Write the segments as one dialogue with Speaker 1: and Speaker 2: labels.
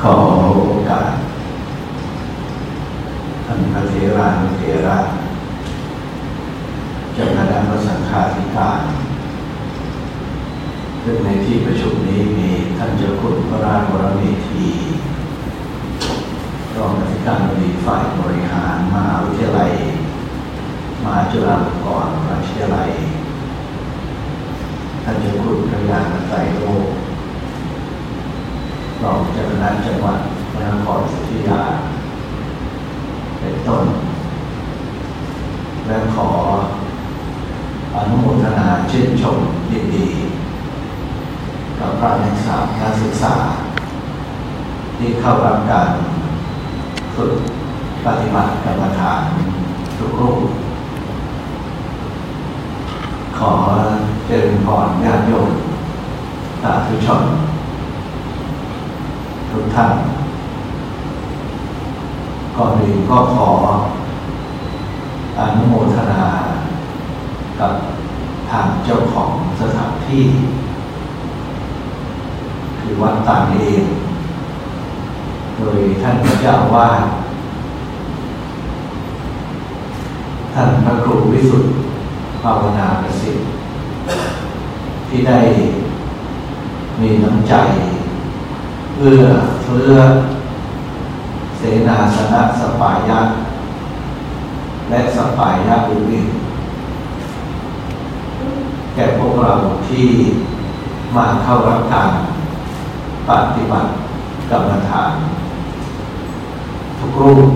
Speaker 1: ขอโอกาสท่านพระเถรานุเถระเจ้าคณะพระสังฆาธิการซึ่งในที่ประชุมนี้มีท่านเจ้าคุณพระราชวรเมธีรองอธิการบดีฝ่ายบริหารมหาวิทยาลัยมหาจุฬาลงกรณราชวิทยาลัยท่านเจ้าคุณพระยาไตรโลก รองเจ้าคณะจังหวัดพระนครศรีอยุธยาเป็นต้น และขออนุโมทนาชื่นชมยินดีกับพระนักศึกษานักศึกษา ที่เข้ารับการฝึกปฏิบัติกรรมฐานทุกรูป ขอเจริญพรญาติโยมสาธุชน ทุกท่าน ก่อนอื่นก็ขออนุโมทนา กับทางเจ้าของสถานที่ คือวัดตางเอง โดยท่านพระเจ้าว่า ท่านพระครูวิสุทธิภาวนาประสิทธิ์ที่ได้มีน้ำใจ เพื่อเพื่อเสนาสนะสปายะ และสปายะอื่นๆแก่พวกเราที่มาเข้ารับการปฏิบัติกรรมฐาน ทุกรูป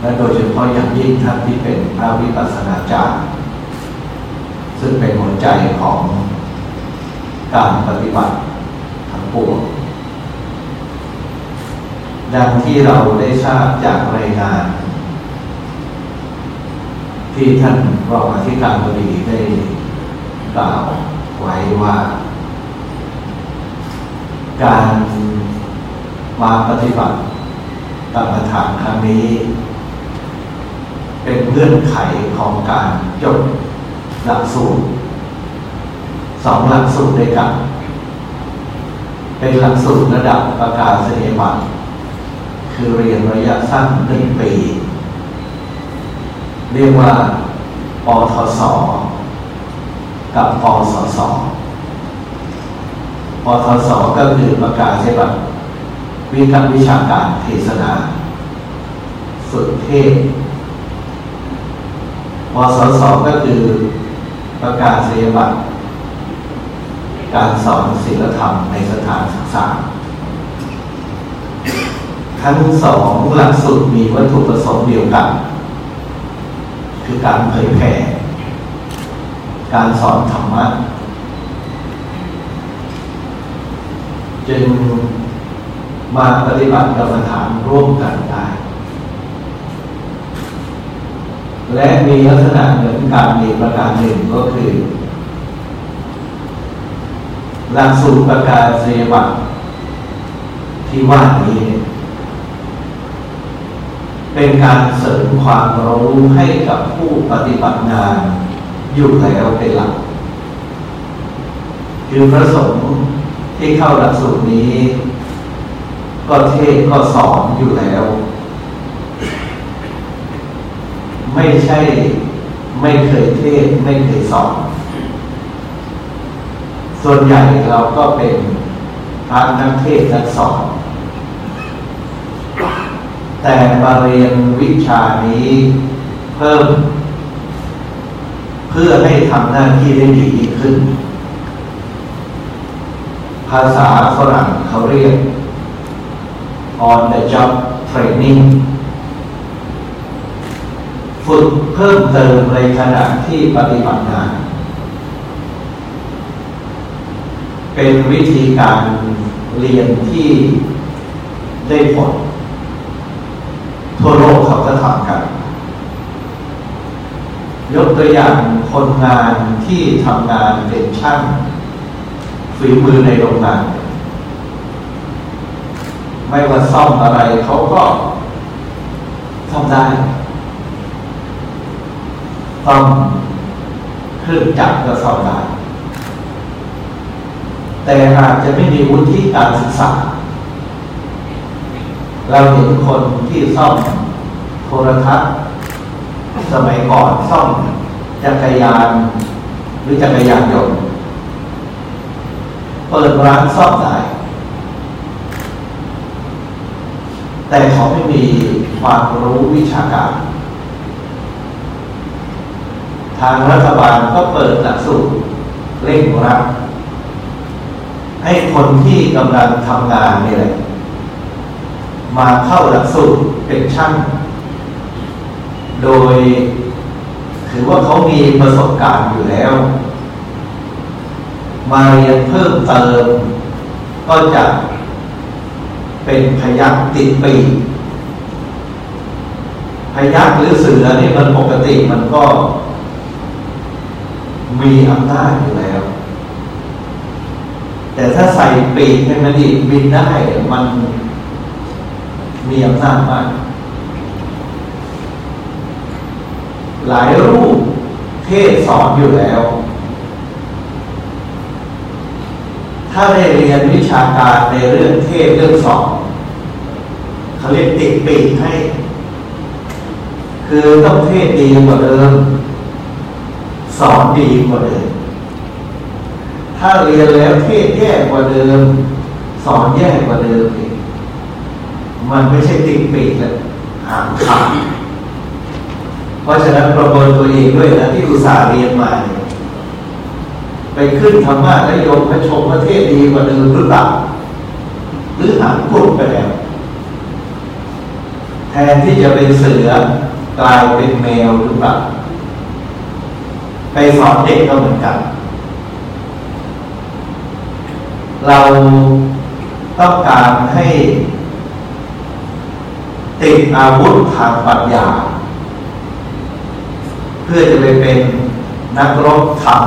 Speaker 1: และโดยเฉพาะอย่างยิ่งท่านที่เป็นพระวิปัสสนาจารย์ ซึ่งเป็นหัวใจของการปฏิบัติ ปวงดังที่เราได้ทราบจากรายงาน ที่ท่านรองอธิการบดีได้กล่าวไว้ว่า การมาปฏิบัติกรรมฐานครั้งนี้ เป็นเงื่อนไขของการจบหลักสูตรสองหลักสูตรด้วยกัน เป็นหลักสูตรระดับประกาศนียบัตรคือเรียนระยะสั้นหนึ่งปี เรียกว่าปทศกับปสศปทศก็คือประกาศนียบัตรวิกัวิชาการเทศนาสุดเทพปสศก็คือประกาศนียบัตร การสอนศิลธรรมในสถานศึกษาทั้งสองหลักสูตรมีวัตถุประสงค์เดียวกัน คือการเผยแผ่การสอนธรรมะจึงมาปฏิบัติกรรมฐานร่วมกันได้ และมีลักษณะเหมือนกันอีกประการหนึ่งก็คือ หลักสูตรประกาศเสวัตที่ว่านี้ เป็นการเสริมความรู้ให้กับผู้ปฏิบัติงาน อยู่แล้วเป็นหลัก คือพระสงฆ์ที่เข้าหลักสูตรนี้ ก็เทศก็สอนอยู่แล้ว ไม่ใช่ไม่เคยเทศไม่เคยสอน ส่วนใหญ่เราก็เป็นพระนักเทศนักสอนแต่มาเรียนวิชานี้เพิ่ม เพื่อให้ทำหน้าที่ได้ดีขึ้น ภาษาฝรั่งเขาเรียก on the job training ฝึกเพิ่มเติมในขณะที่ปฏิบัติงาน เป็นวิธีการเรียนที่ได้ผล ทั่วโลกเขาก็ทำกัน ยกตัวอย่างคนงานที่ทำงานเป็นช่างฝีมือในโรงงาน ไม่ว่าซ่อมอะไรเขาก็ทำได้ซ่อมเครื่องจักรก็ซ่อมได้ แต่อาจจะไม่มีวุฒิการศึกษา เราเห็นคนที่ซ่อมโทรทัศน์สมัยก่อนซ่อมจักรยานหรือจักรยานยนต์เปิดร้านซ่อมได้แต่เขาไม่มีความรู้วิชาการ ทางรัฐบาลก็เปิดหลักสูตรเร่งรัด ให้คนที่กำลังทำงานนี่แหละมาเข้าหลักสูตรเป็นช่าง โดยถือว่าเขามีประสบการณ์อยู่แล้ว มาเรียนเพิ่มเติม ก็จะเป็นพยักติดปีพยักหรือเสือนี่มันปกติมันก็มีอำนาจอยู่แล้ว แต่ถ้าใส่ปีกให้มันดีบินได้ มันมีอำนาจมาก หลายรูปเทศสอนอยู่แล้ว ถ้าได้เรียนวิชาการในเรื่องเทศเรื่องสอนเขาเรียกติดปีกให้ คือต้องเทศดีกว่าเดิม สอนดีกว่าเดิม ถ้าเรียนแล้วเทศแย่กว่าเดิม สอนแย่กว่าเดิมอีกมันไม่ใช่ติดปีกแล้วห่างขาดเพราะฉะนั้นประเมินตัวเองด้วยนะที่อุตส่าห์เรียนมาเนี่ยไปขึ้นธรรมะและโยมพระชมประเทศดีกว่าเดิมหรือเปล่าหรือหางกุดไปแล้วแทนที่จะเป็นเสือกลายเป็นแมวหรือเปล่าไปสอนเด็กก็เหมือนกัน เราต้องการให้ติดอาวุธทางปัญญา เพื่อจะไปเป็นนักรบธรรม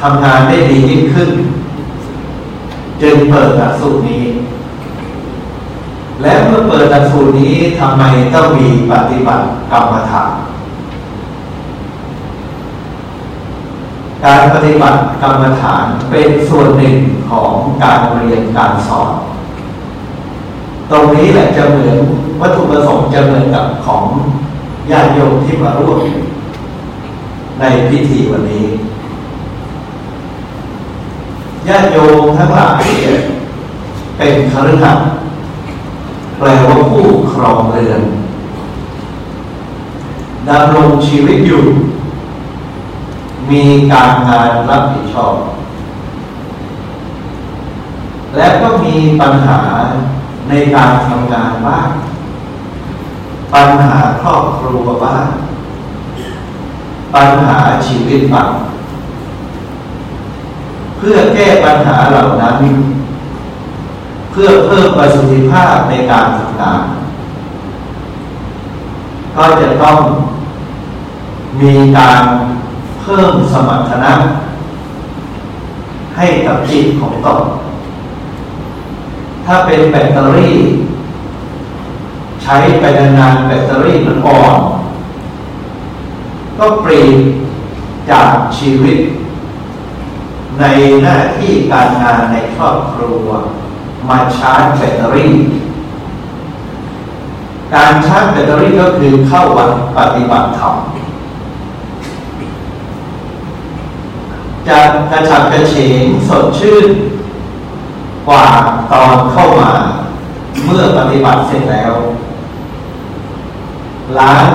Speaker 1: ทำงานได้ดียิ่งขึ้น จึงเปิดหลักสูตรนี้ และเมื่อเปิดหลักสูตรนี้ทำไมต้องมีปฏิบัติกรรมฐาน การปฏิบัติกรรมฐานเป็นส่วนหนึ่งของการเรียนการสอน ตรงนี้แหละจะเหมือนวัตถุประสงค์จะเหมือนกับของญาติโยมที่มาร่วมในพิธีวันนี้ญาติโยมทั้งหลายเป็นคฤหัสถ์แปลว่าผู้ครองเรือนดำรงชีวิตอยู่ มีการงานรับผิดชอบ และก็มีปัญหาในการทำงานบ้าง ปัญหาครอบครัวบ้าง ปัญหาชีวิตบ้าง เพื่อแก้ปัญหาเหล่านั้น เพื่อเพิ่มประสิทธิภาพในการทำงานก็จะต้องมีการ พิ่มสมรรถนะ ให้กับจิตของตนถ้าเป็นแบตเตอรี่ ใช้ไปนานๆแบตเตอรี่มันอ่อน ก็เปลี่ยนจากชีวิต ในหน้าที่การงานในครอบครัว มาชาร์จแบตเตอรี่ การชาร์จแบตเตอรี่ก็คือเข้าวัดปฏิบัติธรรม จะกระฉับกระเฉงสดชื่นกว่าตอนเข้ามา เมื่อปฏิบัติเสร็จแล้วล้าง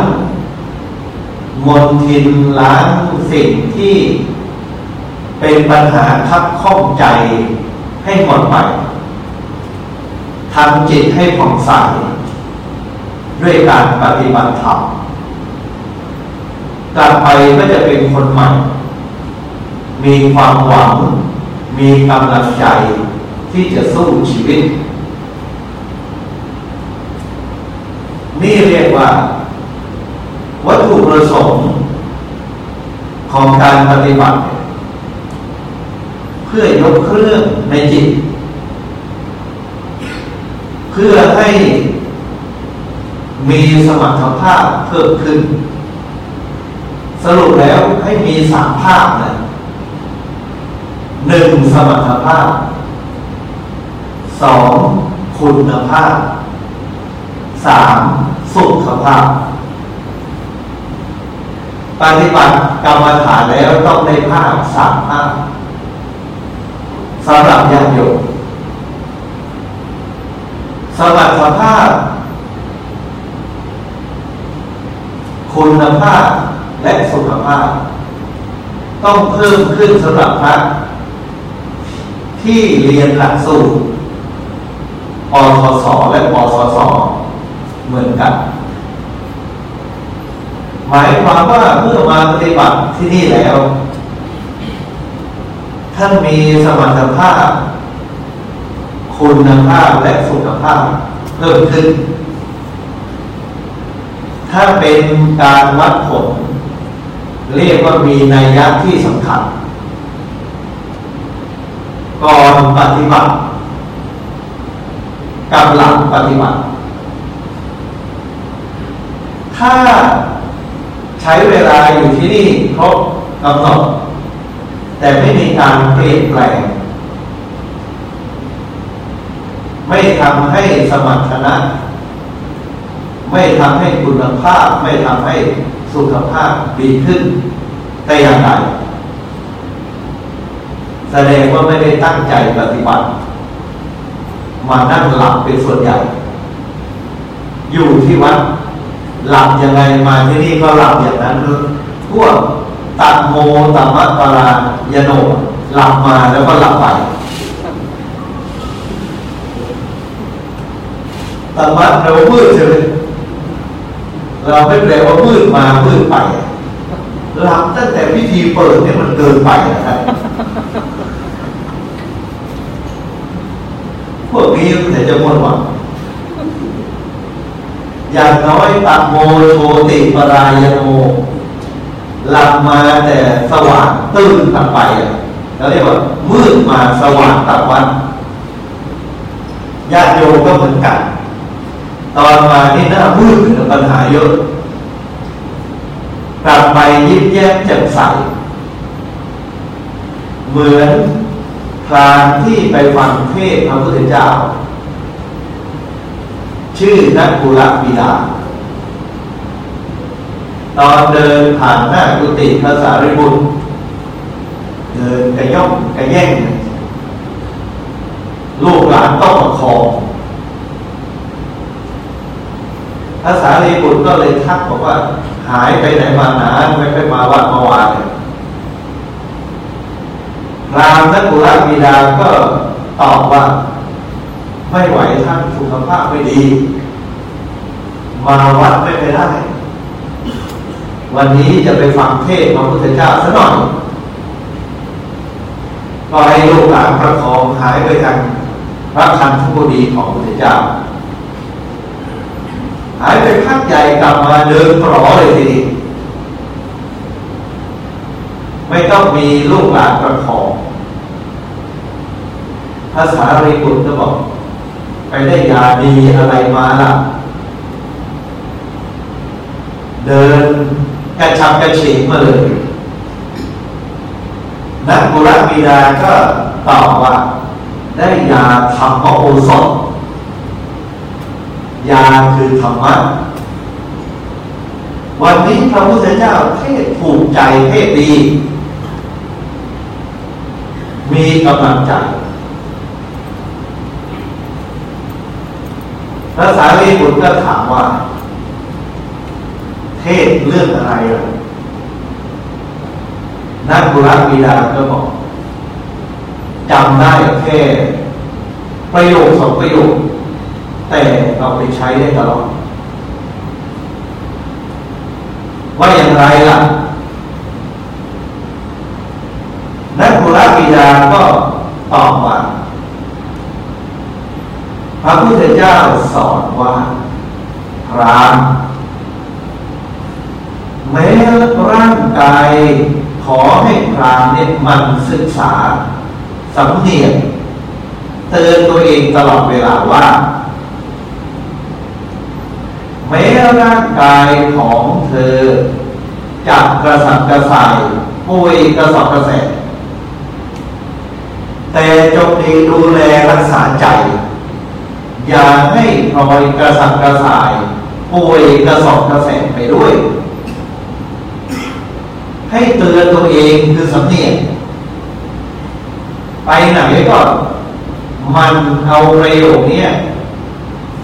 Speaker 1: มนทินล้างสิ่งที่เป็นปัญหาทับข้องใจให้หมดไปทำจิตให้ผ่องใสด้วยการปฏิบัติธรรมกลับไปก็จะเป็นคนใหม่ มีความหวัง มีกำลังใจที่จะสู้ชีวิต นี่เรียกว่า วัตถุประสงค์ของการปฏิบัติ เพื่อยกเครื่องในจิต เพื่อให้มีสมรรถภาพเพิ่มขึ้น สรุปแล้วให้มีสามภาพนะ หนึ่งสมรรถภาพสองคุณภาพสามสุขภาพ ปฏิบัติกรรมฐานแล้วต้องได้ภาพสามภาพสำหรับญาติโยมสมรรถภาพ คุณภาพและสุขภาพ ต้องเพิ่มขึ้นสำหรับพระ ที่เรียนหลักสูตรปทศและปสศเหมือนกัน หมายความว่าเมื่อมาปฏิบัติที่นี่แล้ว ท่านมีสมรรถภาพ คุณภาพและสุขภาพเพิ่มขึ้น ถ้าเป็นการวัดผล เรียกว่ามีนัยยะที่สำคัญ ก่อนปฏิบัติ กับหลังปฏิบัติ ถ้าใช้เวลาอยู่ที่นี่ครบกำหนดแต่ไม่มีการเปลี่ยนแปลง ไม่ทำให้สมรรถนะ ไม่ทำให้คุณภาพ ไม่ทำให้สุขภาพดีขึ้น แต่อย่างไร แสดงว่าไม่ได้ตั้งใจปฏิบัติ มานั่งหลับเป็นส่วนใหญ่ อยู่ที่วัดหลับยังไงมาที่นี่ก็หลับอย่างนั้นพวกตัดโมตัมะปรายโนหลับมาแล้วก็หลับไปตัมะแปลว่ามืดใช่ไหมเราไม่แปลว่ามืดมามืดไปหลับตั้งแต่พิธีเปิดเนี่ยมันเกินไปนะครับ พวกนี้แต่จะมดหวังอย่างน้อยตัดโมโชติปรายโนหลับมาแต่สว่างตื่นตัดไปเราเรียกว่ามืดมาสว่างตัดวันญาติโยมก็เหมือนกัน ตอนมาที่หน้ามืดถึงปัญหาเยอะ กลับไปยิ้มแย้มแจ่มใส เหมือน พรานที่ไปฟังเทศพระพุทธเจ้า ชื่อนักกุลบิดาตอนเดินผ่านหน้ากุฏิพระสารีบุตรเดินกระย่องกระแย่งลูกหลานต้องประคองพระสารีบุตรก็เลยทักบอกว่า หายไปไหนมานานไม่ไปมาวัดมาวานเลย รามนักุลบิดาก็ตอบว่า ไม่ไหวท่านสุขภาพไม่ดี มาวัดไม่ไปได้ วันนี้จะไปฟังเทศพระพุทธเจ้าสัหน่อยก็ให้ลูกหลานประคองหายไปทางพระคันธุดีของพระพุทธเจ้า หายไปพักใหญ่กลับมาเดินปลอเลยทีนี้ไม่ต้องมีลูกหลานประคอง ภาษารีบุตรก็บอก ไปได้ยาดีอะไรมาล่ะ เดินกระชับกระเฉงมาเลยนักบุรบิดาก็ตอบว่า ได้ยาธรรมโอสถยาคือธรรมะวันนี้พระพุทธเจ้าเทศถูกใจเทศดี มีกำลังใจ พระสารีบุตรก็ถามว่า เทศเรื่องอะไรล่ะนักบุรบิดาก็บอกจำได้แค่ประโยคสองประโยค แต่เอาไปใช้ได้ตลอดว่าอย่างไรล่ะนักบุรบิดาก็ตอบว่า พระพุทธเจ้าสอนว่าพรามแม้ร่างกายขอให้พรามเนี่ยมันศึกษาสำเนียงเตือนตัวเองตลอดเวลาว่าแม้ร่างกายของเธอจับกระสับกระส่ายป่วยกระสอบกระแสแต่จงดีดูแลรักษาใจ อย่าให้พลอยกระสับกระส่ายป่วยกระสอบกระแสงไปด้วย ให้เตือนตัวเองคือสำเนียงไปไหนก็มันเอาประโยคนี้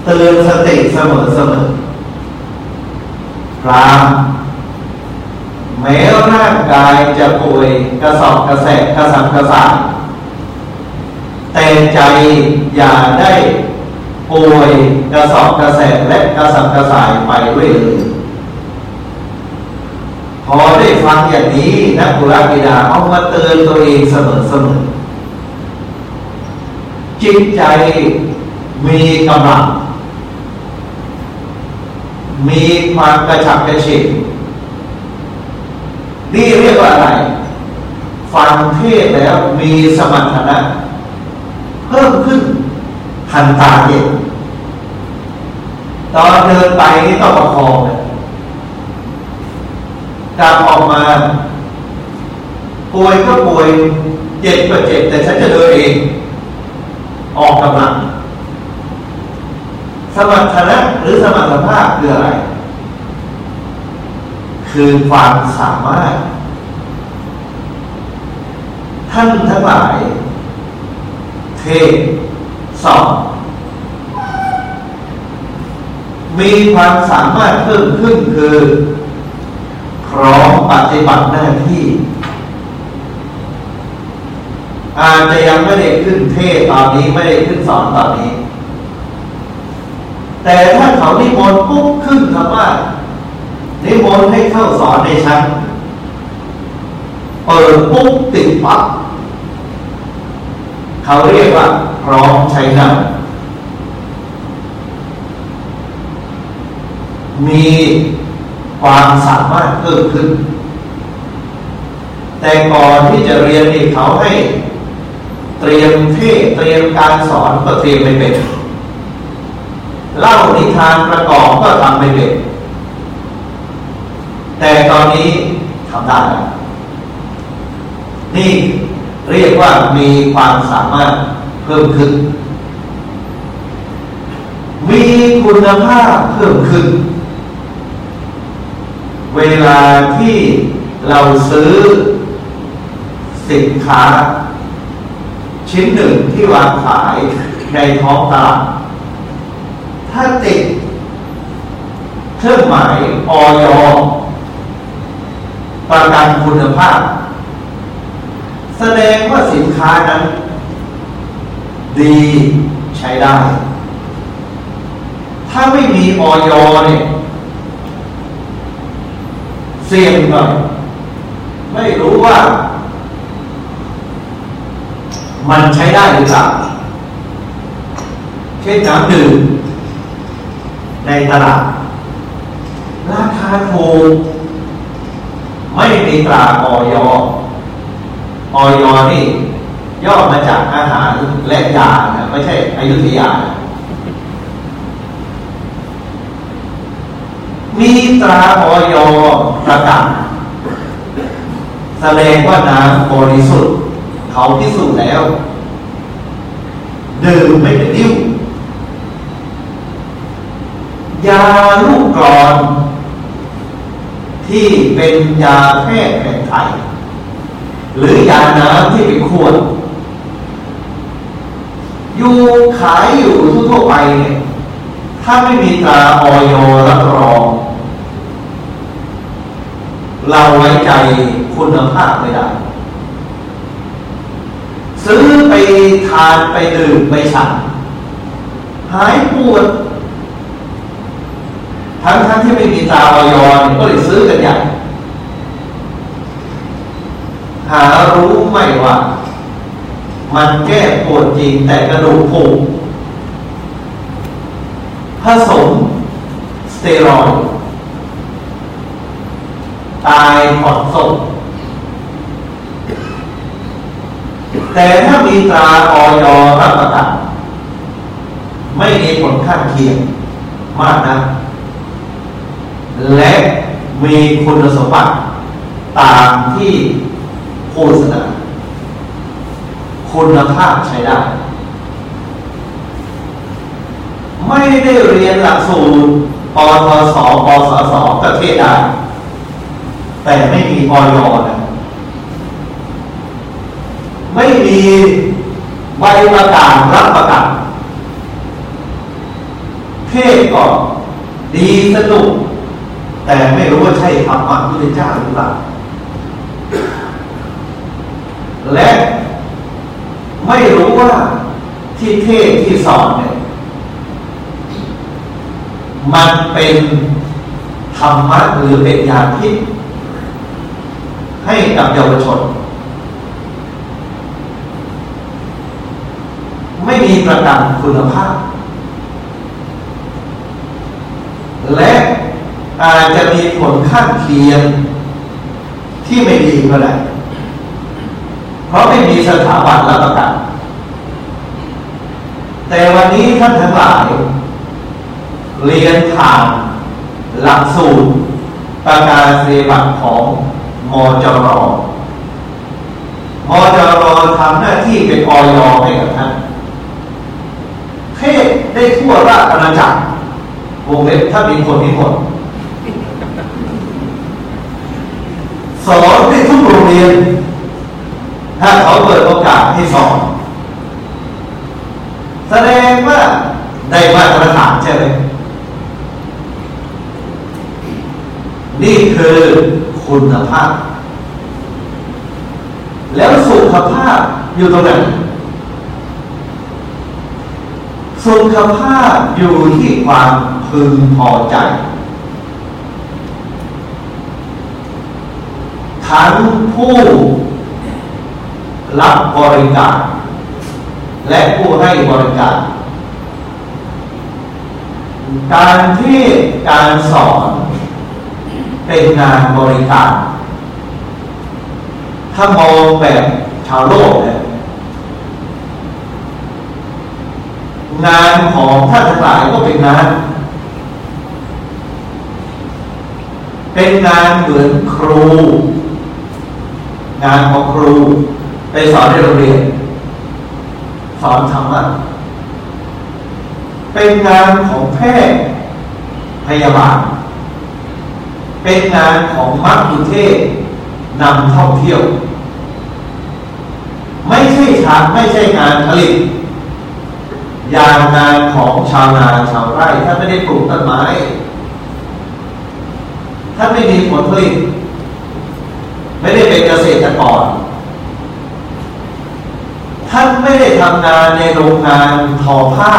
Speaker 1: เตือนสติเสมอเสมอพรามแม้ร่างกายจะป่วยกระสอบกระแสกระสับกระส่ายแต่ใจอย่าได้ ป่วยกระสอบกระแสและกระสับกระส่ายไปด้วยเลยพอได้ฟังอย่างนี้นักบุรบิดาเอามาเตือนตัวเองเสมอเสมอจิตใจมีกำลัง มีความกระฉับกระเฉงนี่เรียกว่าอะไร ฟังเทศแล้วมีสมรรถนะ เพิ่มขึ้น ทันตาเห็นตอนเดินไปนี่ต้องประคองเลยกลับออกมา ป่วยก็ป่วยเจ็บก็เจ็บแต่ฉันจะเดินเอง ออกกำลัง สมรรถนะหรือสมรรถภาพคืออะไร คือความสามารถ ท่านทั้งหลาย เท สอบมีความสามารถเพิ่มขึ้นคือพร้อมปฏิบัติหน้าที่ อาจจะยังไม่ได้ขึ้นเทศตอนนี้ไม่ได้ขึ้นสอนตอนนี้ แต่ถ้าเขานิมนต์ปุ๊บขึ้นคำว่านิมนต์ให้เข้าสอนในชั้นเปิดปุ๊บติดปั๊บ เขาเรียกว่า พร้อมใช้งานมีความสามารถเพิ่มขึ้น แต่ก่อนที่จะเรียนนี่เขาให้เตรียมเทศเตรียมการสอนก็เตรียมไม่เป็นเล่านิทานประกอบก็ทำไม่เป็นแต่ตอนนี้ทำได้ นี่ เรียกว่ามีความสามารถเพิ่มขึ้น มีคุณภาพเพิ่มขึ้น เวลาที่เราซื้อสินค้า ชิ้นหนึ่งที่วางขายในท้องตลาดถ้าติดเครื่องหมายออยประกันคุณภาพ แสดงว่าสินค้านั้น ดีใช้ได้ ถ้าไม่มีออยเนี่ยเสี่ยงหน่อยไม่รู้ว่า มันใช้ได้หรือเปล่าเช่นน้ำดื่มในตลาด ราคาถูกไม่มีตราออยอ ออยนี่ย่อมาจากอาหารและยานะไม่ใช่อายุทยา มีตราออยประกาศแสดงว่าน้ำบริสุทธิ์ เขาพิสูจน์แล้ว ดื่มไม่เป็นนิ้วยาลูกกรอน ที่เป็นยาแพทย์แผนไทย หรือยาน้ำที่เป็นขวดอยู่ขายอยู่ทั่วไปเนี่ยถ้าไม่มีตราออยรับรอง เราไว้ใจคุณภาพไม่ได้ ซื้อไปทานไปดื่มไปฉันหายปวดทั้งทั้งที่ไม่มีตราออยก็เลยซื้อกันใหญ่ หารู้ไหมว่า มันแก้ปวดจริงแต่กระดูกผุผสมสเตียรอยตายถอดศพแต่ถ้ามีตราออยรับประกันไม่มีผลข้างเคียงมากนะ และมีคุณสมบัติตามที่ ฆษณาคคุณภาพใช้ได้ ไม่ได้เรียนหลักสูตรปทศปสสประเทศได้แต่ไม่มีออยนะไม่มีใบประกาศรับประกันเทศก็ดีสนุก แต่ไม่รู้ว่าใช่ธรรมะพุทธเจ้าหรือเปล่า และไม่รู้ว่าที่เทศที่สอนเนี่ยมันเป็นธรรมะหรือเป็นยาพิษให้กับเยาวชน ไม่มีประกันคุณภาพ และอาจจะมีผลข้างเคียงที่ไม่ดีก็ได้ เพราะไม่มีสถาบันรับประกัน แต่วันนี้ท่านทั้งหลาย เรียนผ่านหลักสูตรประกาศเสบัตของมจรมจรทำหน้าที่เป็นออยให้กับท่านเทศได้ทั่วราชอาณาจักรวงเล็บถ้ามีคนมีคนสอนได้ทุกโรงเรียน ถ้าเขาเปิดโอกาสให้สอนแสดงว่าได้มาตรฐานใช่ไหมนี่คือคุณภาพ แล้วสุขภาพอยู่ตรงไหนสุขภาพอยู่ที่ความพึงพอใจ ทั้งผู้ รับบริการ และผู้ให้บริการ การที่การสอนเป็นงานบริการ ถ้ามองแบบชาวโลกเนี่ยงานของท่านทั้งหลายก็เป็นงาน เป็นงานเหมือนครู งานของครู ไปสอนในโรงเรียนสอนธรรมะเป็นงานของแพทย์พยาบาล เป็นงานของมัคคุเทศนำท่องเที่ยว ไม่ใช่ชาไม่ใช่งานผลิตอย่างงานของชาวนาชาวไร่ถ้าไม่ได้ปลูกต้นไม้ถ้าไม่มีผลผลิตไม่ได้เป็นเกษตรกร ท่านไม่ได้ทำงานในโรงงานทอผ้า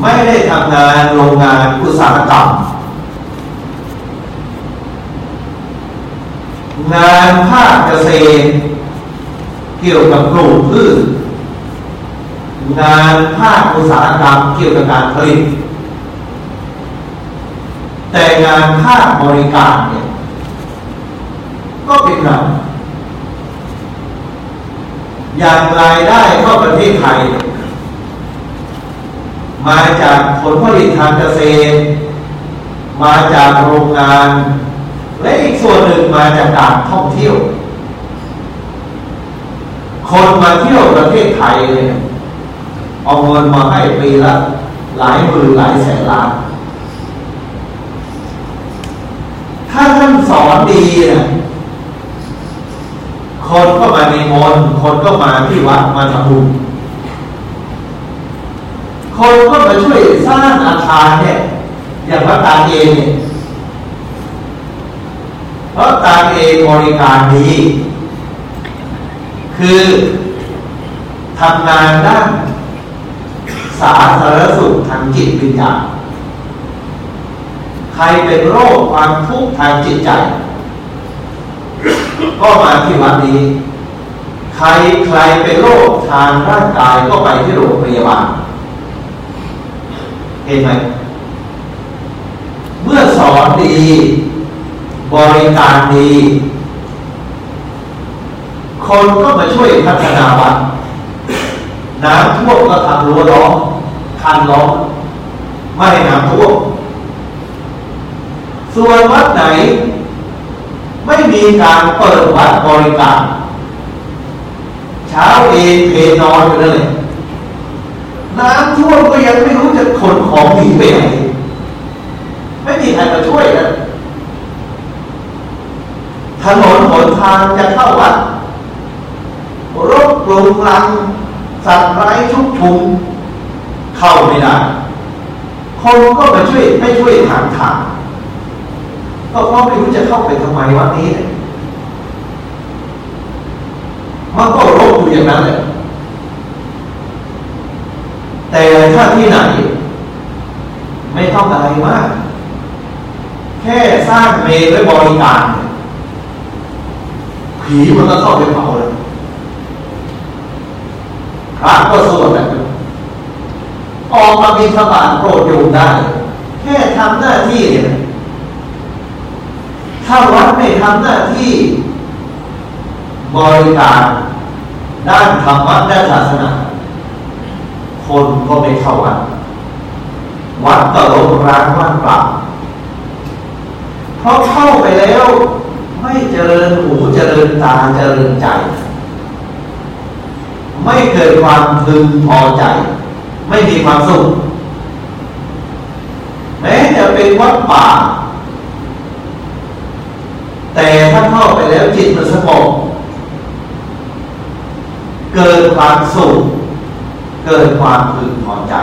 Speaker 1: ไม่ได้ทำงานโรงงานอุตสาหกรรม งานภาคเกษตร เกี่ยวกับปลูกพืชงานภาคอุตสาหกรรมเกี่ยวกับการผลิต แต่งานภาคบริการเนี่ยก็เป็นงาน อย่างรายได้เข้าประเทศไทย มาจากผลผลิตทางเกษตร มาจากโรงงาน และอีกส่วนหนึ่งมาจากการท่องเที่ยว คนมาเที่ยวประเทศไทยเลยเอาเงินมาให้ปีละหลายหมื่นหลายแสนล้านถ้าท่านสอนดีเนี่ย คนก็มาในมนคนก็มาที่วัดมาทำบุญคนก็มาช่วยสร้างอาคารเนี่ย อย่างวัดตาเองเนี่ยเพราะตาเองบริการดี คือทำงานด้านสาธารณสุขทางจิตวิญญาณใครเป็นโรคความทุกข์ทางจิตใจ ก็มาที่วัดนี้ ใครใครเป็นโรคทางร่างกายก็ไปที่โรงพยาบาล เห็นไหม เมื่อสอนดี บริการดี คนก็มาช่วยพัฒนาวัด น้ำท่วมก็ทำรั้วล้อมคันล้อมไม่ให้น้ำท่วมส่วนวัดไหน ไม่มีการเปิดวัดบริการ เช้าเองเพนอนไปเลยน้ำท่วมก็ยังไม่รู้จะขนของหนีไปไหนไม่มีใครมาช่วยนะถนนหนทางจะเข้าวัดรถกลุงลัง สัตว์ไร้ชุกชุม เข้าไม่ได้คนก็มาช่วยไม่ช่วยถางทาง ก็เพราะไม่รู้จะเข้าไปทำไมวัดนี้มันก็รบอยู่อย่างนั้นแหละแต่ถ้าที่ไหน ไม่ต้องอะไรมาก แค่สร้างเมนไว้บริการผีมันก็เข้าไปเผาเลยพระก็สวดแบบออกมาบินสบานโปรดโยมได้ แค่ทำหน้าที่เนี่ย ถ้าวัดไม่ทำหน้าที่บริการด้านธรรมะด้านศาสนา คนก็ไม่เข้าวัด วัดก็ลงร้างว่างเปล่าเพราะเข้าไปแล้ว ไม่เจริญหูเจริญตาเจริญใจ ไม่เกิดความพึงพอใจ ไม่มีความสุขแม้จะเป็นวัดป่า แต่ถ้าเข้าไปแล้วจิตมันสงบเกิดความสุขเกิดความพึงพอใจ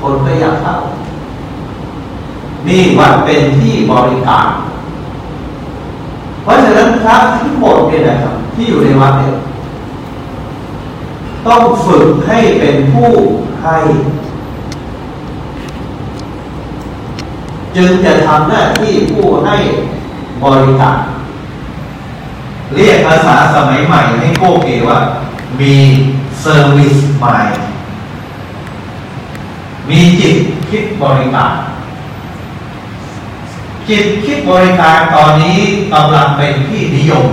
Speaker 1: คนก็อยากเข้านี่วัดเป็นที่บริการ เพราะฉะนั้นพระทั้งหมดเนี่ยนะครับ ที่อยู่ในวัดเนี่ยต้องฝึกให้เป็นผู้ให้ จึงจะทำหน้าที่ผู้ให้ บริการเรียกภาษาสมัยใหม่ให้โก้เกว่า มีเซอร์วิสใหมายมีจิตคิดบริการจิตคิดบริการตอนนี้กำลังเป็นที่นิยม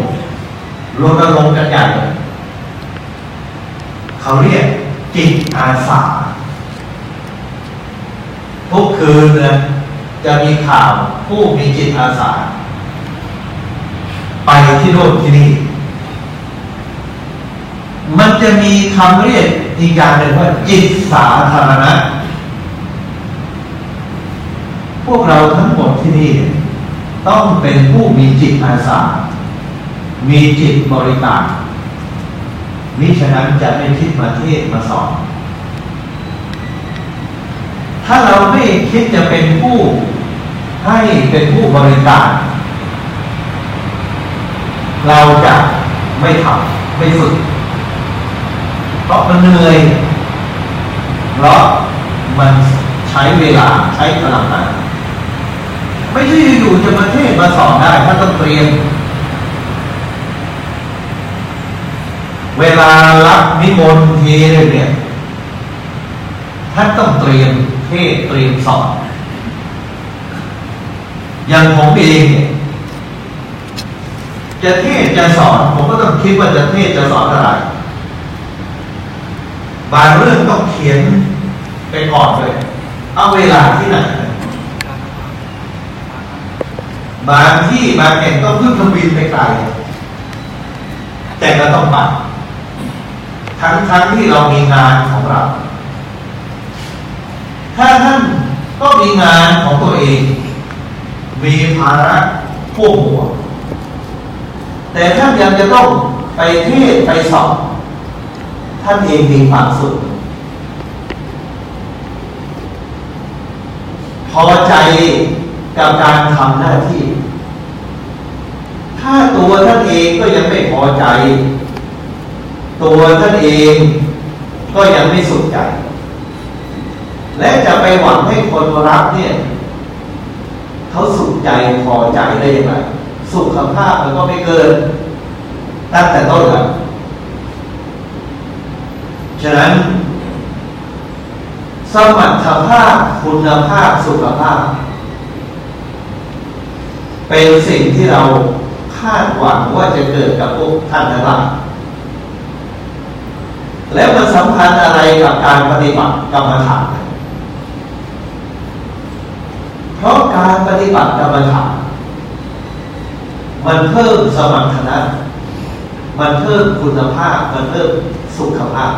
Speaker 1: รณรงค์กันใหญ่เลยเขาเรียกจิตอาสาทุกคืนนะจะมีข่าวผู้มีจิตอาสา ไปที่โน่นที่นี่ มันจะมีคำเรียกอีกอย่างหนึ่งว่า จิตสาธารณะ พวกเราทั้งหมดที่นี่ ต้องเป็นผู้มีจิตอาสา มีจิตบริการมิฉะนั้นจะไม่คิดมาเทศมาสอน ถ้าเราไม่คิดจะเป็นผู้ให้เป็นผู้บริการ เราจะไม่ทำไม่ฝึกเพราะมันเหนื่อยเพราะมันใช้เวลาใช้พลังงานไม่ใช่อยู่จะมาเทศมาสอนได้ถ้าต้องเตรียม เวลารับนิมนต์ทีเนี่ยท่านต้องเตรียมเทศเตรียมสอนอย่างผมเองเนี่ย จะเทศจะสอนผมก็ต้องคิดว่าจะเทศจะสอนอะไร บางเรื่องต้องเขียนไปก่อนเลย เอาเวลาที่ไหน บางที่บางแห่งต้องขึ้นเครื่องบินไปไกลแต่ก็ต้องไปทั้งทั้งที่เรามีงานของเรา ถ้าท่านก็มีงานของตัวเอง มีภาระพวกหัว แต่ท่านยังจะต้องไปเทศไปสอบท่านเองมีความสุขพอใจกับการทำหน้าที่ ถ้าตัวท่านเองก็ยังไม่พอใจ ตัวท่านเองก็ยังไม่สุขใจ และจะไปหวังให้คนรักเนี่ย เขาสุขใจพอใจได้ยังไง สุขภาพมันก็ไม่เกินตั้งแต่ต้นแล้วฉะนั้น สมรรถภาพคุณภาพสุขภาพ เป็นสิ่งที่เราคาดหวังว่าจะเกิดกับพวกท่านทั้งหลายแล้วมันสำคัญอะไรกับการปฏิบัติกรรมฐาน เพราะการปฏิบัติกรรมฐาน มันเพิ่มสมรรถนะ มันเพิ่มคุณภาพ มันเพิ่มสุขภาพ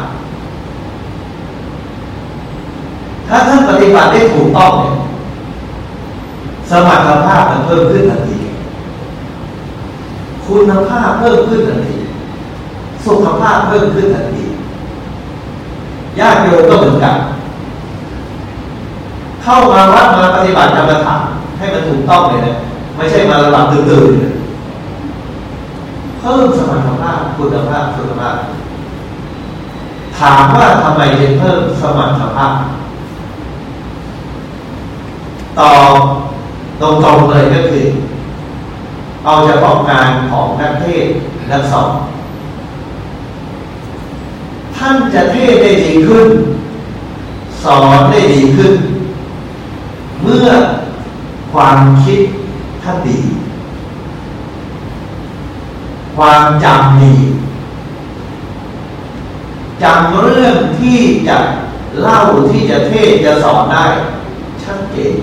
Speaker 1: ถ้าท่านปฏิบัติได้ถูกต้องเนี่ยสมรรถภาพมันเพิ่มขึ้นทันที คุณภาพเพิ่มขึ้นทันที สุขภาพเพิ่มขึ้นทันทีญาติโยมก็เหมือนกัน เข้ามาวัดมาปฏิบัติกรรมฐานให้มันถูกต้องเลยนะ ไม่ใช่มาหลับตื่นๆ พิ่มสมรรถภาพคุณภาพสุขภาพ ถามว่าทำไมจึงเพิ่มสมรรถภาพต่อตรงๆเลยก็คือ เอาเฉพาะงานของนักเทศนักสอนท่านจะเทศได้ดีขึ้น สอนได้ดีขึ้น เมื่อความคิดท่านดี ความจำดีจำเรื่องที่จะเล่าที่จะเทศจะสอนได้ ชัดเจน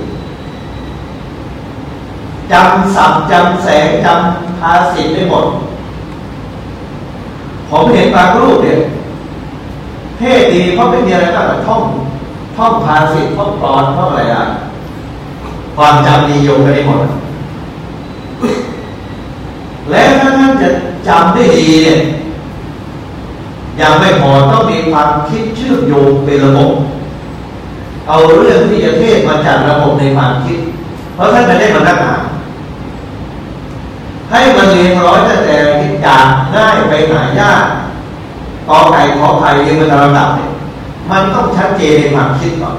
Speaker 1: จำสับจำแสงจำภาษิตได้หมด ผมเห็นบางรูปเนี่ยเท่ดีเพราะไม่มีอะไรมากแต่ท่องท่องภาษิตท่องกรอนท่องอะไรอะความจำดีโยงกันได้หมด และถ้าท่านจะจำได้ดีเนี่ยยังไม่พอต้องมีความคิดเชื่อมโยงเป็นระบบ เอาเรื่องที่จะเทศมาจากระบบในความคิด เพราะท่านจะได้มานั่งอ่าให้มันเรียนร้อยตั้งแต่จากง่ายไปหายากกอไก่ขอไข่เรียนเป็นลำดับเนี่ยมันต้องชัดเจนในความคิดก่อน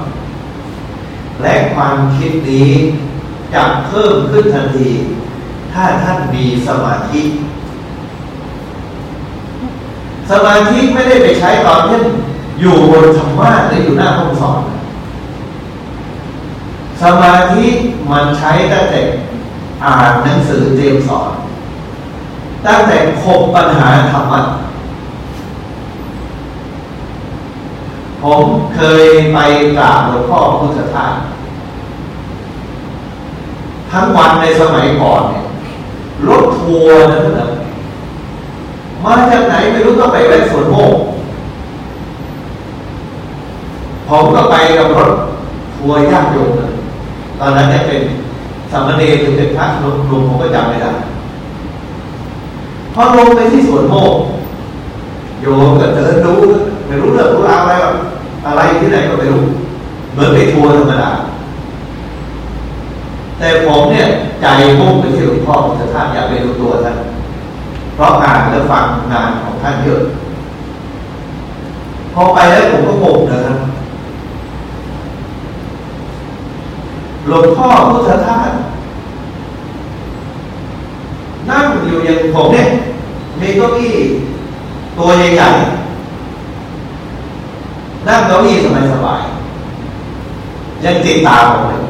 Speaker 1: และความคิดนี้จะเพิ่มขึ้นทันที ถ้าท่านมีสมาธิ สมาธิไม่ได้ไปใช้ตอนที่อยู่บนธรรมะหรืออยู่หน้าห้องสอนสมาธิมันใช้ตั้งแต่อ่านหนังสือเตรียมสอน ตั้งแต่คบปัญหาธรรมะผมเคยไปกราบหลวงพ่อพุทธทาสทั้งวันในสมัยก่อนเนี่ย รถทัวร์นะท่านมาจากไหนไม่รู้ต้องไปแวะสวนโมกผมก็ไปกับรถทัวร์ญาติโยมตอนนั้นเนี่ยเป็นสามเณรหรือเป็นพระลุงผมก็จำไม่ได้พอลงไปที่สวนโมกโยมก็เดินดูไม่รู้เรื่องรู้ราวอะไรหรอกอะไรที่ไหนก็ไม่รู้เหมือนไปทัวร์ธรรมดาแต่ผมเนี่ย ใจมุ่งไปที่หลวงพ่อพุทธทาสอยากไปดูตัวท่านเพราะงานและฟังงานของท่านเยอะพอไปแล้วผมก็งงนะครับหลวงพ่อพุทธทาสนั่งอยู่อย่างผมเนี่ยมีเก้าอี้ตัวใหญ่ๆนั่งเก้าอี้สบายๆยังติดตาผมเลย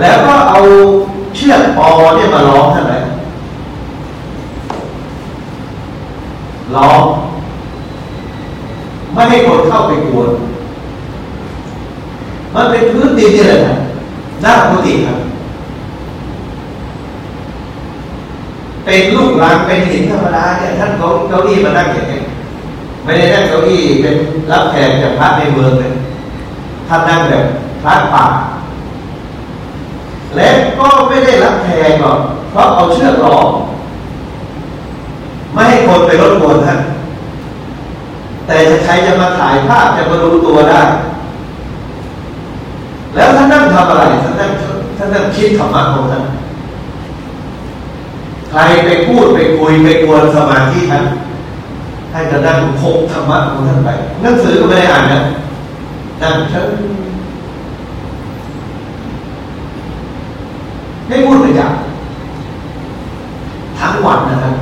Speaker 1: แล้วก็เอาเชือกปอเนี่ยมาล้อมท่านเลยล้อมไม่ให้คนเข้าไปกวนมันเป็นพื้นดินนี่แหละหน้าปกติครับ เป็นลูกหลานเป็นหินธรรมดาเนี่ยท่านเขาเก้าอี้มานั่งอย่างนี้ไม่ได้นั่งเก้าอี้เป็นรับแขกจากพระในเมืองเลยท่านนั่งแบบพระป่า และก็ไม่ได้รับแขกหรอกเพราะเอาเชือกหลอกไม่ให้คนไปรบกวนท่านแต่ใครจะมาถ่ายภาพจะมารู้ตัวได้ แล้วท่านนั่งทำอะไรท่านนั่งท่านนั่งคิดธรรมะของท่านใครไปพูดไปคุยไปกวนสมาธิท่านท่านจะนั่งคงธรรมะของท่านไปหนังสือก็ไม่ได้อ่านนะนั่งฉัน ไม่พูดเลยจ้ะทั้งวันนะครับ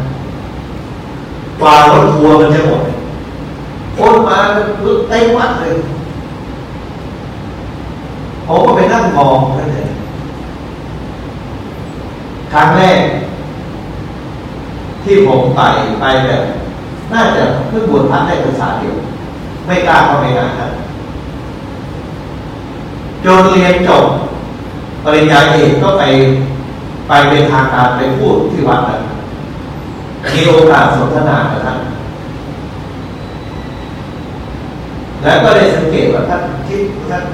Speaker 1: กว่ารถทัวร์มันจะหมดคนมาเต็มวัดเลยผมก็ไปนั่งมองนั่นเลยครั้งแรก ที่ผมไปไปแบบน่าจะเพิ่งบวชพระได้ภาษาเดียว ไม่กล้าเข้าไปงานครับจนเรียนจบ ปริญญาเอกก็ไปไปเป็นทางการไปพูดที่วัดนั้นมีโอกาสสนทนากับท่านแล้วก็ได้สังเกตว่าท่านคิดท่าน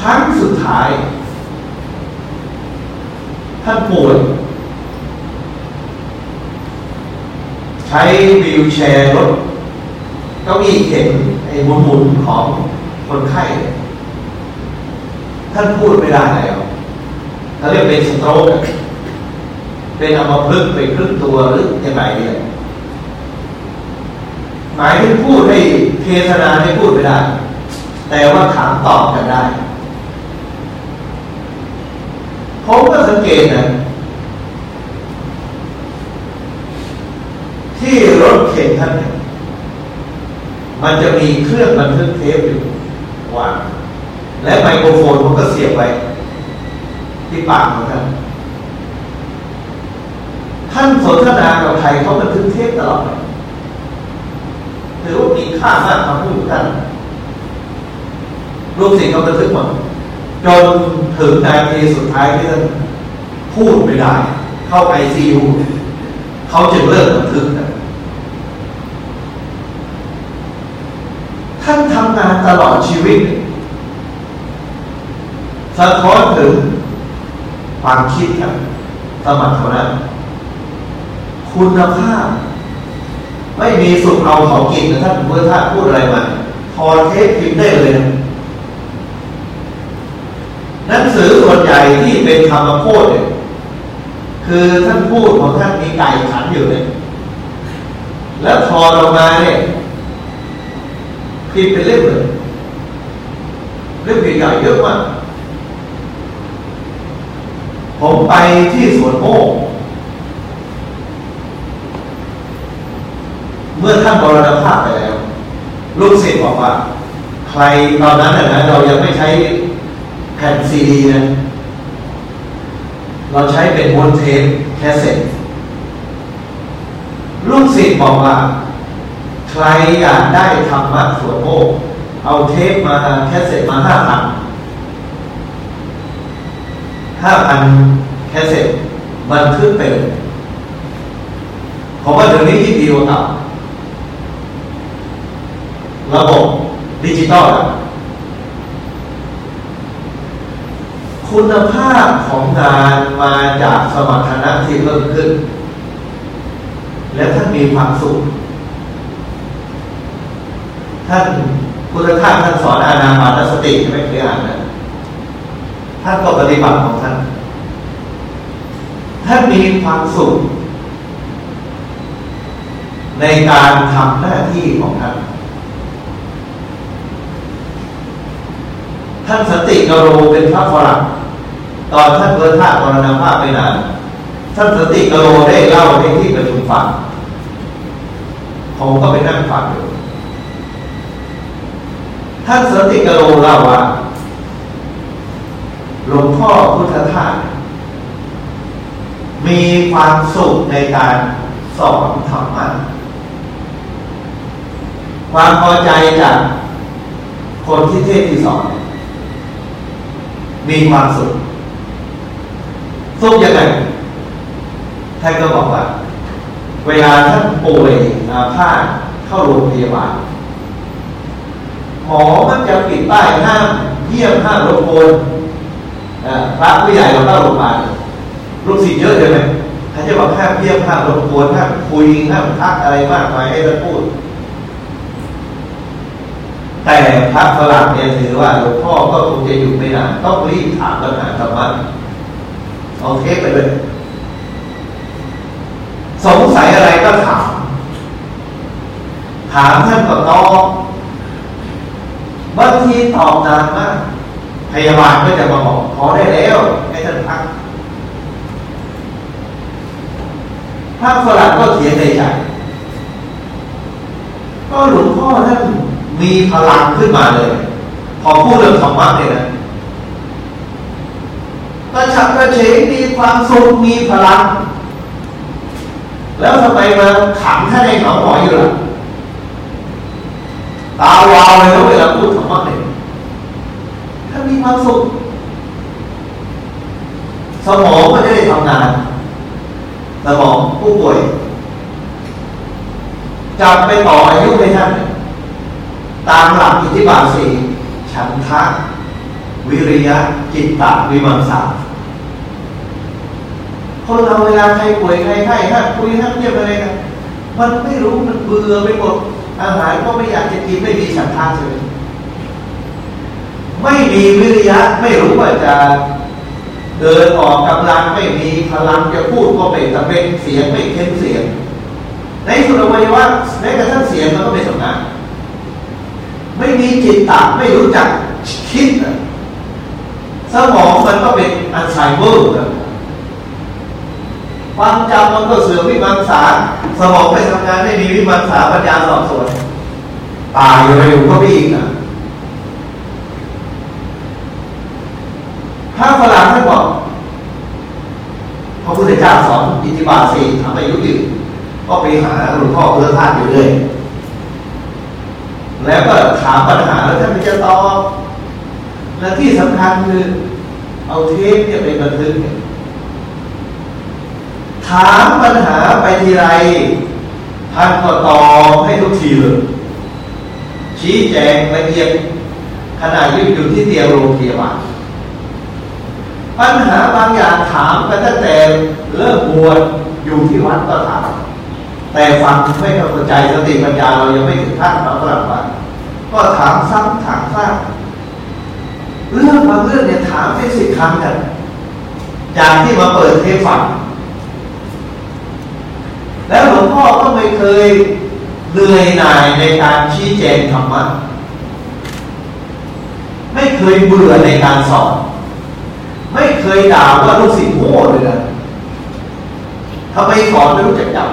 Speaker 1: ครั้งสุดท้าย ท่านป่วยใช้วิวแชร์รถเก้าอี้เข็นไอ้หมุนๆของ คนไข้ ท่านพูดไม่ได้แล้วเขาเรียกเป็นสโตรกเป็นอัมพฤกษ์เป็นครึ่งตัวหรือยังไงเนี่ยหมายถึงพูดให้เทศนาให้พูดไม่ได้ แต่ว่าถามตอบกันได้ ผมก็สังเกตนะที่รถเข็นท่านเนี่ยมันจะมีเครื่องบันทึกเทปอยู่ วางและไมโครโฟนมันก็เสียบไว้ ที่ปากของท่านท่านสนทนากับใครเขาบันทึกเทปตลอดถือว่ามีค่ามากคำพูดของท่านรูปสิ่งเขาบันทึกหมดจนถึงนาทีสุดท้ายที่ท่านพูดไม่ได้ เข้าไอซียูเขาจึงเลิกบันทึกนะท่านท งานตลอดชีวิตสะท้อนถึงความคิดครับสมรรถนะคุณภาพ ไม่มีสุขเอาของกินนะท่านเมื่อท่านพูดอะไรมาพอเทปพิมพ์ได้เลยนะหนังสือส่วนใหญ่ที่เป็นคำมาโคดเนี่ยคือท่านพูดของท่านมีไก่ขันอยู่เนี่ยแล้วทอออกมาเนี่ย พิมพ์เป็นเล่มเลยเล่มใหญ่ๆเยอะมากผมไปที่สวนโมกเมื่อท่านบรณภาพไปแล้วลูกศิษย์บอกว่า ใครตอนนั้นนะเรายังไม่ใช้แผ่นซีดีนะเราใช้เป็นม้วนเทปแคสเซ็ตลูกศิษย์บอกว่า ใครอยากได้ธรรมะสวนโมกข์ เอาเทปมาแคสเซ็ตมาห้าพันห้าพันแคสเซ็ตบันทึกไปเลยผมว่าเดี๋ยวนี้ที่ดีกว่าเก่าระบบดิจิตอลคุณภาพของงานมาจากสมรรถนะที่เพิ่มขึ้น และท่านมีความสุข ท่านคุณธรรมท่านสอนอานาปานสติใช่ไหมเคยอ่านนะท่านก็ปฏิบัติของท่าน ท่านมีความสุข ในการทำหน้าที่ของท่าน ท่านสติกโรเป็นพระฝรั่งตอนท่านเกิดท่ามรณภาพไปนาน ท่านสติกโรได้เล่าในที่ประชุมฟังผมก็ไปนั่งฟังอยู่ ท่านสติกโรเล่าว่าหลวงพ่อพุทธทาสมีความสุขในการสอนธรรมะความพอใจจากคนที่เทศที่สอนมีความสุขสุขยังไงท่านก็บอกว่า เวลาท่านป่วยอาพาธเข้าโรงพยาบาล หมอมันจะปิดป้ายห้ามเยี่ยมห้ามรบกวนพระผู้ใหญ่เราเข้าโรงพยาบาลลูกศิษย์เยอะเลยไหมท่านจะบอกห้ามเยี่ยมห้ามรบกวนห้ามคุยห้ามทักอะไรมากมายให้ท่าพูด แต่พระฝรั่งเนี่ยถือว่าหลวงพ่อก็คงจะอยู่ไม่นานต้องรีบถามปัญหาธรรมะเอาเทปไปเลย สงสัยอะไรก็ถาม ถามท่านก็ตอบางทีตอบนานมากพยาบาลก็จะมาบอกขอได้แล้วให้ท่านพักพระฝรั่งก็เขียนในใจก็หลวงพ่อท่านมีพลังขึ้นมาเลย พอพูดเรื่องธรรมะเนี่ยนะกระฉับกระเฉงมีความสุขมีพลัง แล้วทำไมมาขังท่านในหนองหมออยู่ล่ะตาวาวเลยเวลาพูดธรรมะเนี่ย ความสุข สมองก็จะได้ทำงาน สมองผู้ป่วยจับไปต่ออายุให้ท่านตามหลักอิทธิบาทสี่ฉันทะ วิริยะ จิตตะวิมังสาคนเราเวลาใครป่วยใครไข้ห้คุยห้เงียบอะไรกันมันไม่รู้มันเบื่อไปหมดอาหารก็ไม่อยากจะกินไม่มีฉันทะเลย ไม่มีวิริยะไม่รู้ว่าจะเดินออกกำลังไม่มีพลังจะพูดก็ไม่ตะเป็นเสียงไม่เข้มเสียง ในสุดอวัยวะแม้กระทั่งเสียงมันก็ไม่สำคัญไม่มีจิตตะไม่รู้จักคิดสมองมันก็เป็นอัลไซเมอร์ความจำมันก็เสื่อมวิมังสาสมองไม่ทำงานไม่มีวิมังสาปัญญาสอบสวนตายเร็วก็พี่อีกนะ ถ้าฝรั่งท่านบอกพระพุทธเจ้าสอนอิทธิบาทสี่ทำให้ยุติก็ไปหาหลวงพ่อเพื่อท่านอยู่เลยแล้วก็ถามปัญหาแล้วท่านจะตอบและที่สำคัญคือ เอาเทปเนี่ยไปบันทึกถามปัญหาไปทีไรท่านก็ตอบให้ทุกทีเลยชี้แจงละเอียดขณะยืนอยู่ที่เตียงโรงพยาบาล ปัญหาบางอย่างถามกันตั้งแต่เริ่มบวชอยู่ที่วัดก็ถาม แต่ฟังไม่เข้าใจสติปัญญาเรายังไม่ถึงขั้นเราก็รับฟังก็ถามซ้ำถามซากเรื่องบางเรื่องเนี่ยถามเป็นสิบครั้งกันจากที่มาเปิดเทปฟังแล้วหลวงพ่อก็ไม่เคยเหนื่อยหน่ายในการชี้แจงธรรมะไม่เคยเบื่อในการสอน ไม่เคยด่าว่าลูกศิษย์โง่เลยนะทำไมสอนไม่รู้จักจำ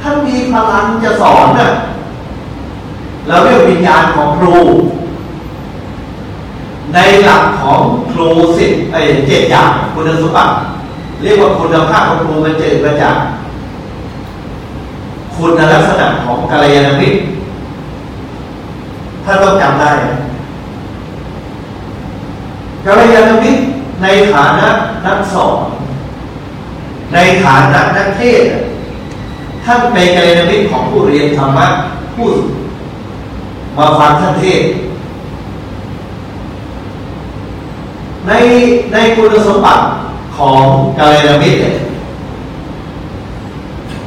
Speaker 1: ท่านมีพลังจะสอนนะ่ะเราเรียกวิญญาณของครู ในหลักของครูสิบไอเจ็ดอย่างคุณสมบัติเรียกว่าคุณภาพของครูมันเจอมาจากคุณลักษณะของกัลยาณมิตรถ้าต้องจำได้ กัลยาณมิตรในฐานะนักสอนในฐานะนักเทศท่านเป็นกัลยาณมิตรของผู้เรียนธรรมะผู้มาฟังท่านเทศ ในในคุณสมบัติของกัลยาณมิตรเนี่ย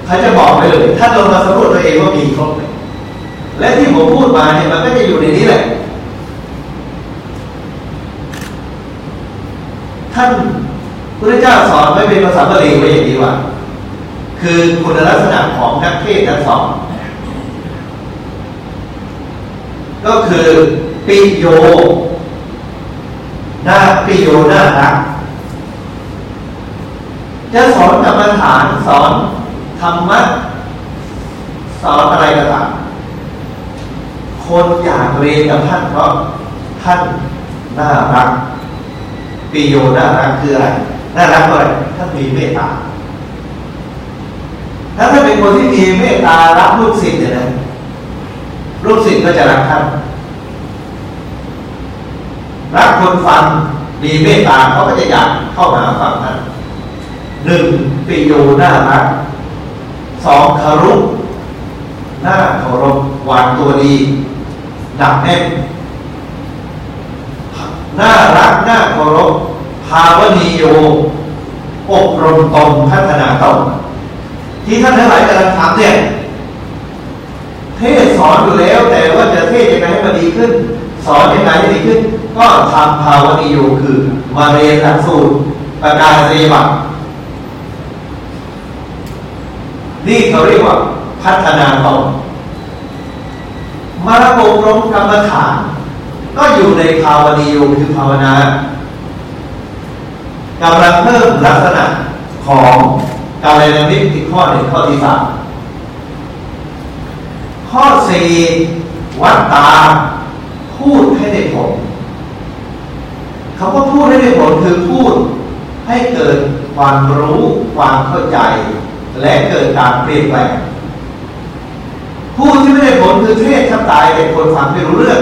Speaker 1: เขาจะบอกไปเลย ถ้าเรามาสำรวจตัวเองว่ามีครบเลยและที่ผมพูดมาเนี่ยมันก็จะอยู่ในนี้แหละ ท่านพระเจ้าสอนไม่เป็นภาษาบาลีไว้อย่างนี้ว่า คือคุณลักษณะของนักเทศนักสอนก็คือปิโยนาปิโยน้ารักจะสอนกรรมฐานสอนธรรมะสอนอะไรก็ตามคนอยากเรียนกับท่านเพราะท่านน่ารัก ปีโยน่ารักคืออะไรน่ารักอะไรท่านมีเมตตาถ้าท่านเป็นคนที่มีเมตตารับลูกศิษย์เนี่ยนะลูกศิษย์ก็จะรักท่านรักคนฟังมีเมตตาเขาก็จะอยากเข้ามาฟังท่านหนึ่งปีโยน่ารักสองคารุหน้าเคารพวางตัวดีหนักแน่น น่ารักน่าเคารพภาวนีโยอบรมตนพัฒนาตนที่ท่านทั้งหลายกำลังทำเนี่ยเทศสอนอยู่แล้วแต่ว่าจะเทศยังไงให้มันดีขึ้น สอนยังไงให้ดีขึ้น ก็ทำภาวนีโยคือมาเรียนหลักสูตรประกาศนียบัตนี่เขาเรียกว่าพัฒนาตนมาอบรมกรรมฐาน ก็อยู่ในภาวนีโยคือภาวนากำลังเพิ่มลักษณะของการเรียนมิตรอีกข้อหนึ่งข้อที่สามข้อสี่วัดตาพูดให้ได้ผลคำว่าพูดให้ได้ผลคือพูดให้เกิดความรู้ความเข้าใจ และเกิดการเปลี่ยนแปลงพูดที่ไม่ได้ผลคือเทศทับตายเป็นคนฟังไม่รู้เรื่อง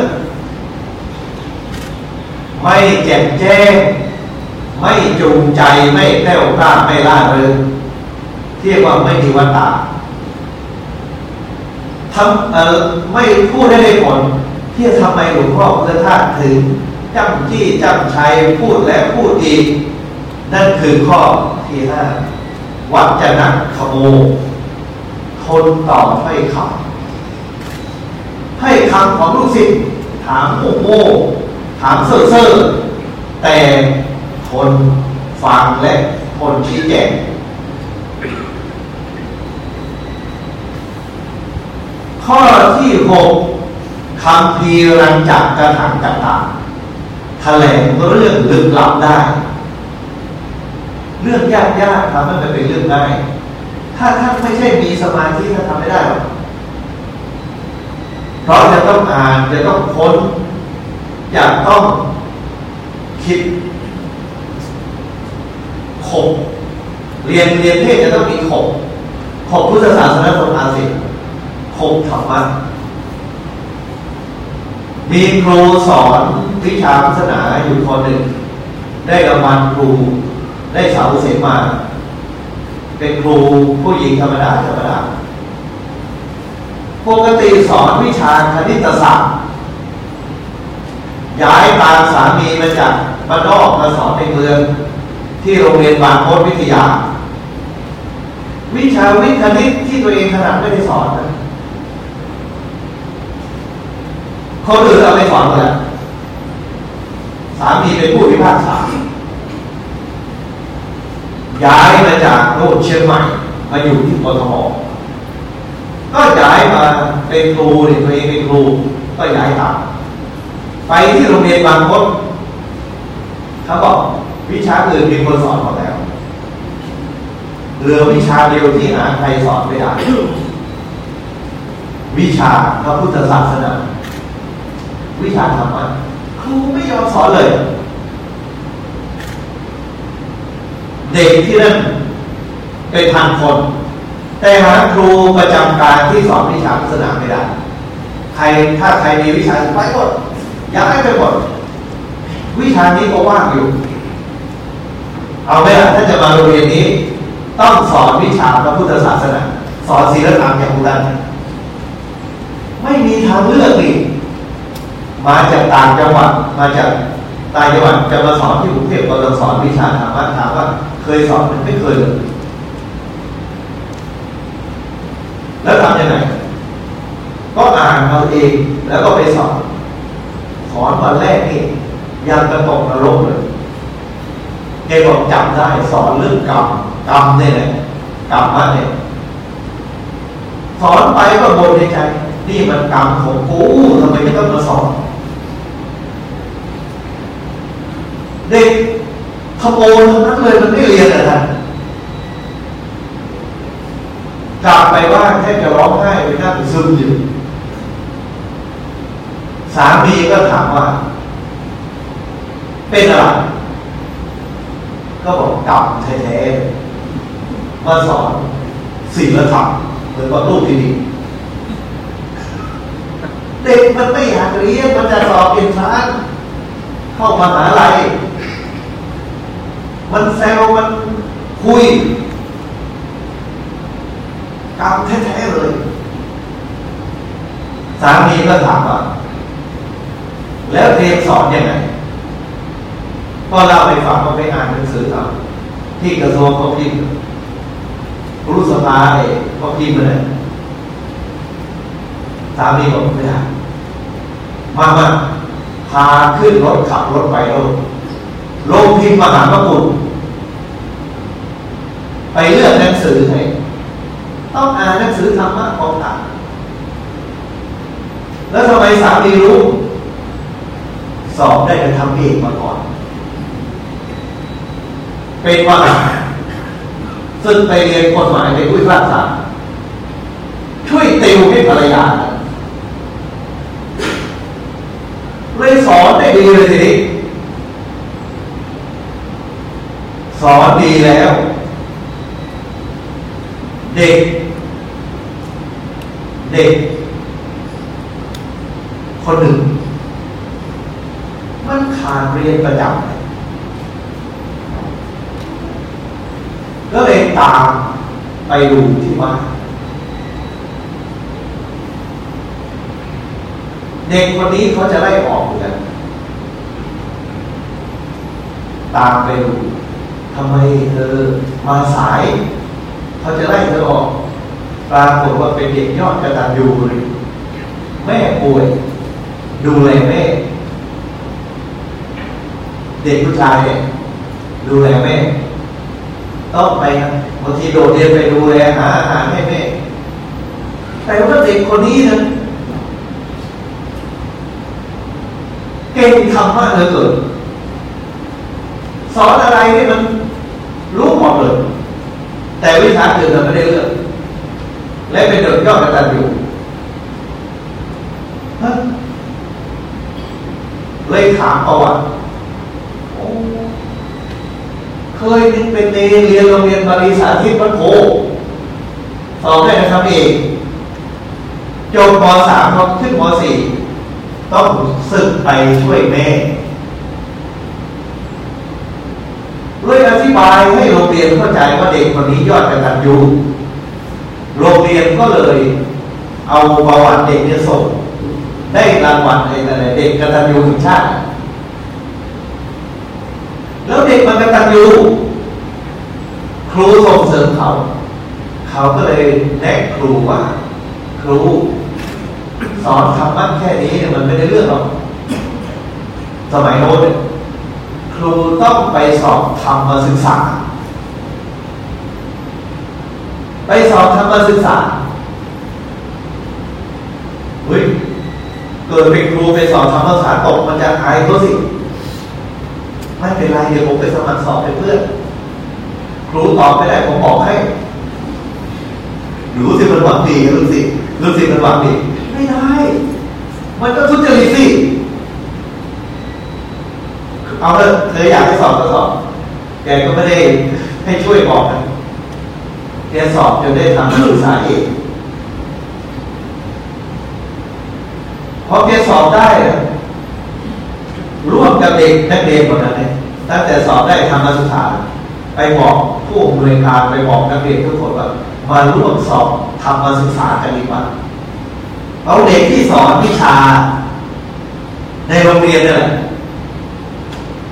Speaker 1: ไม่แจ่มแจ้ง ไม่จูงใจไม่แก้วกล้าไม่ล่าเริงเรียกว่าไม่มีวัตตาทำเออไม่พูดได้ได้ผลที่ทำไมหลวงพ่อพุทธทาสถึงจ้ำจี้จ้ำชัยพูดและพูดอีก นั่นคือข้อที่ห้าวัจนะขโมทนต่อให้คำให้คำของลูกศิษย์ถามโง่โง่ ถามเซ่อเซ่อแต่ทนฟังและทนชี้แจงข้อที่หกคำพีรังจักกระถังกระตาแถลงเรื่องลึกลับได้ เรื่องยากยากทำให้มันเป็นเรื่องง่ายถ้าท่านไม่ใช่มีสมาธิท่านทำไม่ได้หรอกเพราะจะต้องอ่านจะต้องค้น อยากต้องคิดขบเรียนเรียนเทศจะต้องมีขบขบพุทธศาสนาคนอาเซียนขบธรรมะมีครูสอนวิชาพุทธศาสนาอยู่คนหนึ่ง ได้รางวัลครูได้สาวเสมา เป็นครูผู้หญิงธรรมดาธรรมดาปกติสอนวิชาคณิตศาสตร์ ย้ายตามสามีมาจากบ้านนอกมาสอนในเมือง ที่โรงเรียนบางโพธิวิทยา วิชาวิทย์คณิตที่ตัวเองถนัดไม่ได้สอนนะคนอื่นเอาไปสอนหมดแล้วสามีเป็นผู้พิพากษาย้ายมาจากโน่นเชียงใหม่มาอยู่ที่กทมก็ย้ายมาเป็นครูนี่ตัวเองเป็นครูก็ย้ายตาม ไปที่โรงเรียนบางพดเขาบอกวิชาอื่นมีคนสอนหมดแล้วเหลือวิชาเดียวที่หาใครสอนไม่ได้วิชาพระพุทธศาสนา วิชาธรรมะครูไม่ยอมสอนเลย เด็กที่นั่นเป็นพันคน แต่หาครูประจำการที่สอนวิชาศาสนาไม่ได้ ใครถ้าใครมีวิชาไปหมด ย้ายไปหมดวิชานี้ก็ว่างอยู่ เอาไหมล่ะถ้าจะมาโรงเรียนนี้ ต้องสอนวิชาพระพุทธศาสนาสอนศีลธรรมอย่างอุดันไม่มีทางเลือกอีกมาจากต่างจังหวัดมาจากต่างจังหวัดจะมาสอนที่กรุงเทพก็ต้องสอนวิชาธรรมะถามว่าเคยสอนมันไม่เคยเลยแล้วทำยังไงก็อ่านเอาเองแล้วก็ไปสอน สอนวันแรกนี่ยังกระตกนรกเลยแกบอกจำได้สอนเรื่องกรรมกรรมเนี่ยแหละกรรมมาเนี่ยสอนไปก็บนในใจ นี่มันกรรมของกูทำไมไม่ต้องมาสอนเด็กขโมยทั้งนั้นเลยมันไม่เรียนอะท่านกลับไปว่าแค่จะร้องไห้ไปนั่งซึมอยู่ สามีก็ถามว่า เป็นอะไรก็บอกกรรมแท้ๆมาสอนศีลธรรมเหมือนว่าลูกที่ดีเด็กมันไม่อยากเรียนมันจะสอบเอ็นทรานเข้ามาหาลัยมันแซวมันคุยกรรมแท้ๆเลย สามีก็ถามว่า แล้วเรียนสอนยังไงก็เล่าไปฟังว่าไปอ่านหนังสือทำที่กระทรวงก็พิมพ์รู้สภาเองก็พิมพ์เลยสามีบอกไม่ได้มามาพาขึ้นรถขับรถไปโลกลงพิมพ์มหาพระบุตรไปเลือกหนังสือให้ต้องอ่านหนังสือธรรมะของต่างแล้วทำไมสามีรู้ สอบได้ไปทำเองมาก่อน เป็นว่าซึ่งไปเรียนกฎหมายในผู้พิพากษาช่วยติวให้ภรรยาเลยสอนได้ดีเลยทีสอนดีแล้ว เด็ก เด็ก คนหนึ่ง มันขาดเรียนประจำก็เลยตามไปดูที่วัดเด็กคนนี้เขาจะไล่ออกกันตามไปดูทำไมเธอมาสาย เขาจะไล่เธอออกปรากฏว่าเป็นเด็กยอดกระตันยูเลยแม่ป่วย ดูแลแม่ เด็กผู้ชายเนี่ยดูแลแม่ ต้องไปบางทีโดดเรียนไปดูแลหาอาหารให้แม่แต่ว่าเด็กคนนี้นะเก่งธรรมะเหลือเกินสอนอะไรนี่มันรู้หมดเลยแต่วิชาอื่นเราไม่ได้เลือกและเป็นเด็กยอดกระตันอยู่เลยถามประวัติ เคยเป็นเนเรียนโรงเรียนบริษัทที่พระโคสอบได้นะครับเองจบม .3 พอขึ้นม .4 ต้องสึกไปช่วยแม่ด้วยอธิบายให้โรงเรียนเข้าใจว่าเด็กคนนี้ยอดกระตันยูโรงเรียนก็เลยเอาประวัติเด็กเนี่ยส่งได้รางวัลอะไรเด็กกระตันยูแห่งชาติ แล้วเด็กมันกตัญญูครูส่งเสริมเขา เขาก็เลยแนะครูว่า ครูสอนธรรมะแค่นี้มันไม่ได้เรื่องหรอก สมัยโน้นครูต้องไปสอบธรรมศึกษา ไปสอบธรรมศึกษาเฮ้ยเกิดเป็นครูไปสอบธรรมศึกษาตกมันจะอายเขาสิ ไม่เป็นไรเดี๋ยวผมไปสมัครสอบเป็นเพื่อนครูตอบไม่ได้ผมบอกให้รู้สิมันหวังดีรู้สิรู้สิมันหวังดีไม่ได้ มันก็ทุจริตสิเอาเถอะเธออยากให้สอบก็สอบแกก็ไม่ได้ให้ช่วยบอกนะแกสอบจนได้ทำศึกษาเองพอแกสอบได้ ร่วมกับเด็กนักเรียนคนนั้นตั้งแต่สอบได้ทำมาสุดท้าไปบอกผู้อำนวยการไปบอกนักเรียนทุกคนว่ามาร่วมสอบทำมาศึกษากันดีกว่าเอาเด็กที่สอนวิชา ในโรงเรียนนี่แหละ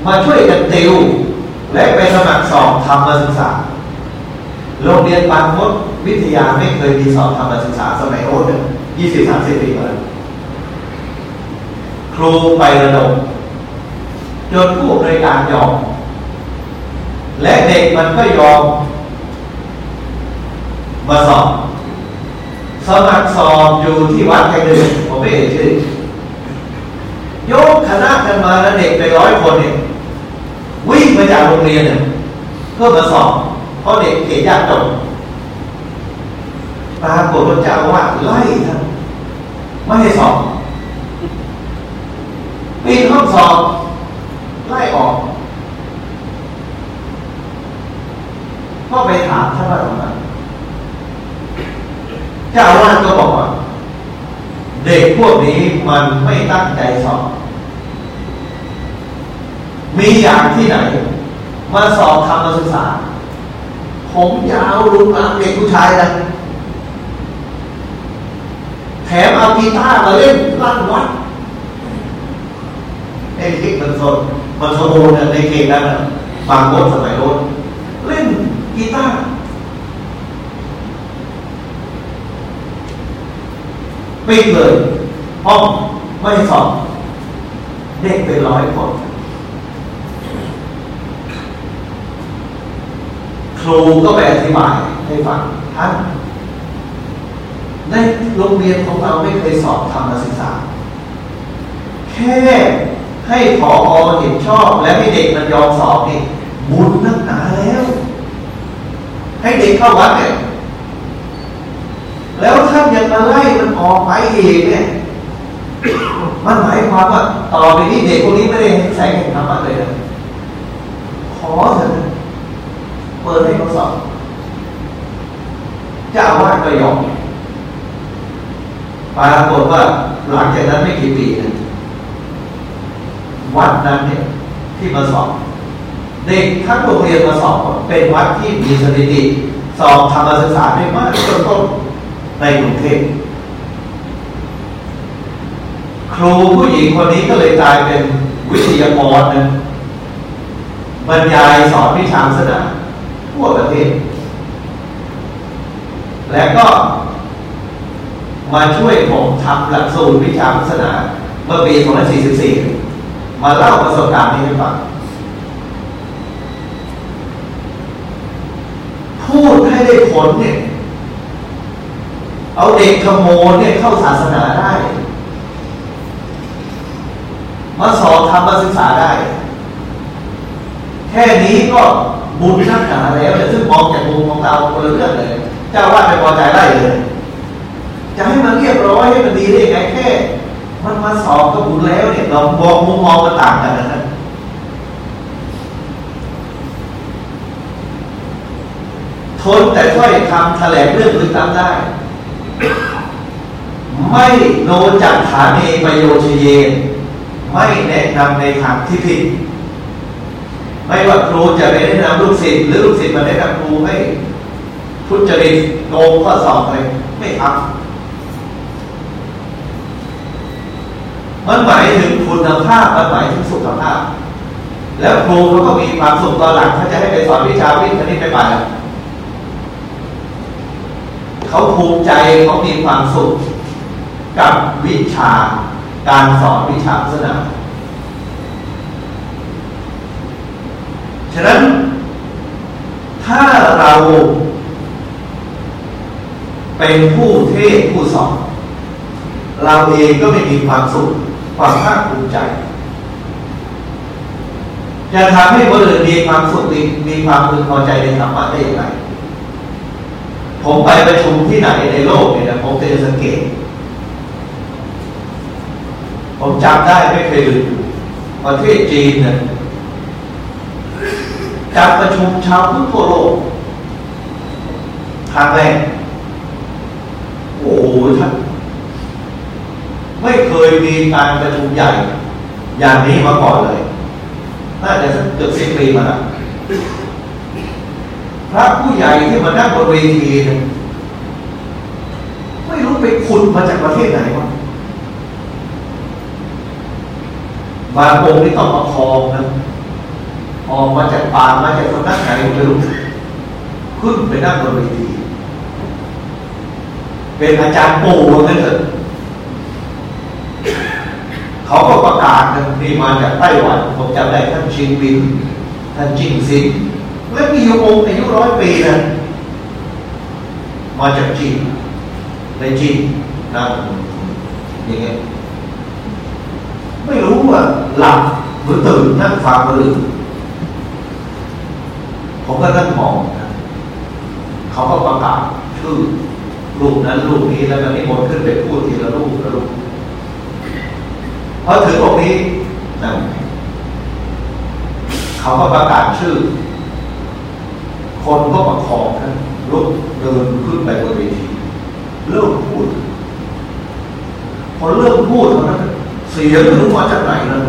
Speaker 1: มาช่วยกันติว และไปสมัครสอบทำมาศึกษา โรงเรียนบางมดวิทยาไม่เคยมีสอบทำมาศึกษาสมัยโน้นยี่สิบสามสิบปีมาแล้วครูไประดม จนผู้บริการยอม และเด็กมันก็ยอม มาสอบสมัครสอบอยู่ที่วัดแห่งหนึ่งผมไม่เอ่ยชื่อยกคณะกันมาแล้วเด็กไปร้อยคนเนี่ยวิ่งมาจากโรงเรียนเนี่ยเพื่อมาสอบเพราะเด็กเขียนยากจบปรากฏว่าเจ้าว่าไล่ท่านไม่ให้สอบปีนห้องสอบ ไล่ออก ก็ไปถามท่านว่าทำไมเจ้าอาวาสก็บอกว่า เด็กพวกนี้มันไม่ตั้งใจสอบ มีอย่างที่ไหน มาสอบทำมาศึกษา ผมยาวรุนรังเด็กผู้ชายนะแถมเอากีตาร์มาเล่นลั่นวัด ไอ้ที่มันสดมันสมบูรณ์ในเขตนั้นบางคนสมัยโน้นเล่นกีตาร์ปิดเลยห้องไม่สอบเด็กเป็นร้อยคนครูก็ไปอธิบายให้ฟังท่านในโรงเรียนของเราไม่เคยสอบธรรมศึกษา แค่ ให้พอเห็นชอบและให้เด็กมันยอมสอบนี่บุญนักหนาแล้ว ให้เด็กเข้าวัดเนี่ยแล้วท่านยังมาไล่มันออกไปอีกเนี่ยมันหมายความว่าต่อไปนี้เด็กพวกนี้ไม่ได้แสงแห่งธรรมะเลยนะขอเถอะเปิดให้เขาสอบเจ้าวาสก็ยอมปรากฏว่าหลังจากนั้นไม่กี่ปีนะ วัดนั้นเนี่ยที่มาสอบเด็กทั้งโรงเรียนมาสอบเป็นวัดที่มีสถิติ สอบธรรมศึกษาได้มากต้นๆในกรุงเทพครูผู้หญิงคนนี้ก็เลยกลายเป็นวิทยากรนะบรรยายสอนวิชาศาสนาทั่วประเทศ และก็มาช่วยผมทำหลักสูตรวิชาศาสนาเมื่อปี2544 มาเล่าประสบการณ์นี้ให้ฟังพูดให้ได้ผลเนี่ย เอาเด็กขโมยเนี่ยเข้าศาสนาได้ มาสอบทำมาศึกษาได้ แค่นี้ก็บุญนักหนาแล้วซึ่งมองจากมุมของเราคนละเรื่องเลย เจ้าว่าไปพอใจได้เลย จะให้มันเรียบร้อยให้มันดีได้ยังไงแค่ มันมาสอบก็บุญแล้วเนี่ยเรามองมุมมองมันต่างกันนะทนแต่ถ้อยคำแถลงเรื่องลึกล้ำได้ ไม่โนจักขาเนประโยชเยนไม่แนะนำในทางที่ผิด ไม่ว่าครูจะไปแนะนำลูกศิษย์หรือลูกศิษย์มาแนะนำครูให้ทุจริตโกงข้อสอบอะไรไม่ทำ มันหมายถึงคุณภาพมันหมายถึงสุขภาพ แล้วครูเขาก็มีความสุขตอนหลังถ้าจะให้ไปสอนวิชาวิทย์คณิตไปไปเขาภูมิใจเขามีความสุขกับวิชาการสอนวิชาศาสนาฉะนั้นถ้าเราเป็นผู้เทศผู้สอนเราเองก็ไม่มีความสุข ความภาคภูมิใจจะทำให้คนอื่นมีความสุขมีมีความพึงพอใจในธรรมะได้อย่างไร ผมไปประชุมที่ไหนในโลกเนี่ยนะผมจะสังเกต ผมจำได้ไม่เคยลืมประเทศจีนเนี่ยจัดประชุมชาวพุทธทั่วโลกครั้งแรกโอ้โหท่าน ไม่เคยมีการประชุมใหญ่ อย่างนี้มาก่อนเลย น่าจะสักเกือบสิบปีมาแล้วพระผู้ใหญ่ที่มานั่งบนเวทีเนี่ยไม่รู้ไปขุดมาจากประเทศไหนวะบางองค์นี่ต้องมาคลองนะออกมาจากป่ามาจากสำนักไหนไม่รู้ขึ้นไปนั่งบนเวที เป็นอาจารย์ปู่นั่นเถอะ เขาก็ประกาศนะนี่มาจากไต้หวัน ผมจำได้ท่านชิงบิน ท่านจิงซิงและมีอยู่องค์อายุร้อยปีนะมาจากจีนในจีนนั่งอย่างเงี้ยไม่รู้ว่าหลับหรือตื่นนั่งฟังหรือผมก็นั่งมองนะเขาก็ประกาศชื่อรูปนั้นรูปนี้แล้วก็นิมนต์ขึ้นไปพูดทีละรูปละรูป อถึงตรงนี้นเขาก็ประกาศชื่อ คนก็ประคองนลุกเดินขึ้นไปบนเวทีเริ่มพูด พอเริ่มพูดเท่านั้นเสียงไม่รู้มาจากไหนนะ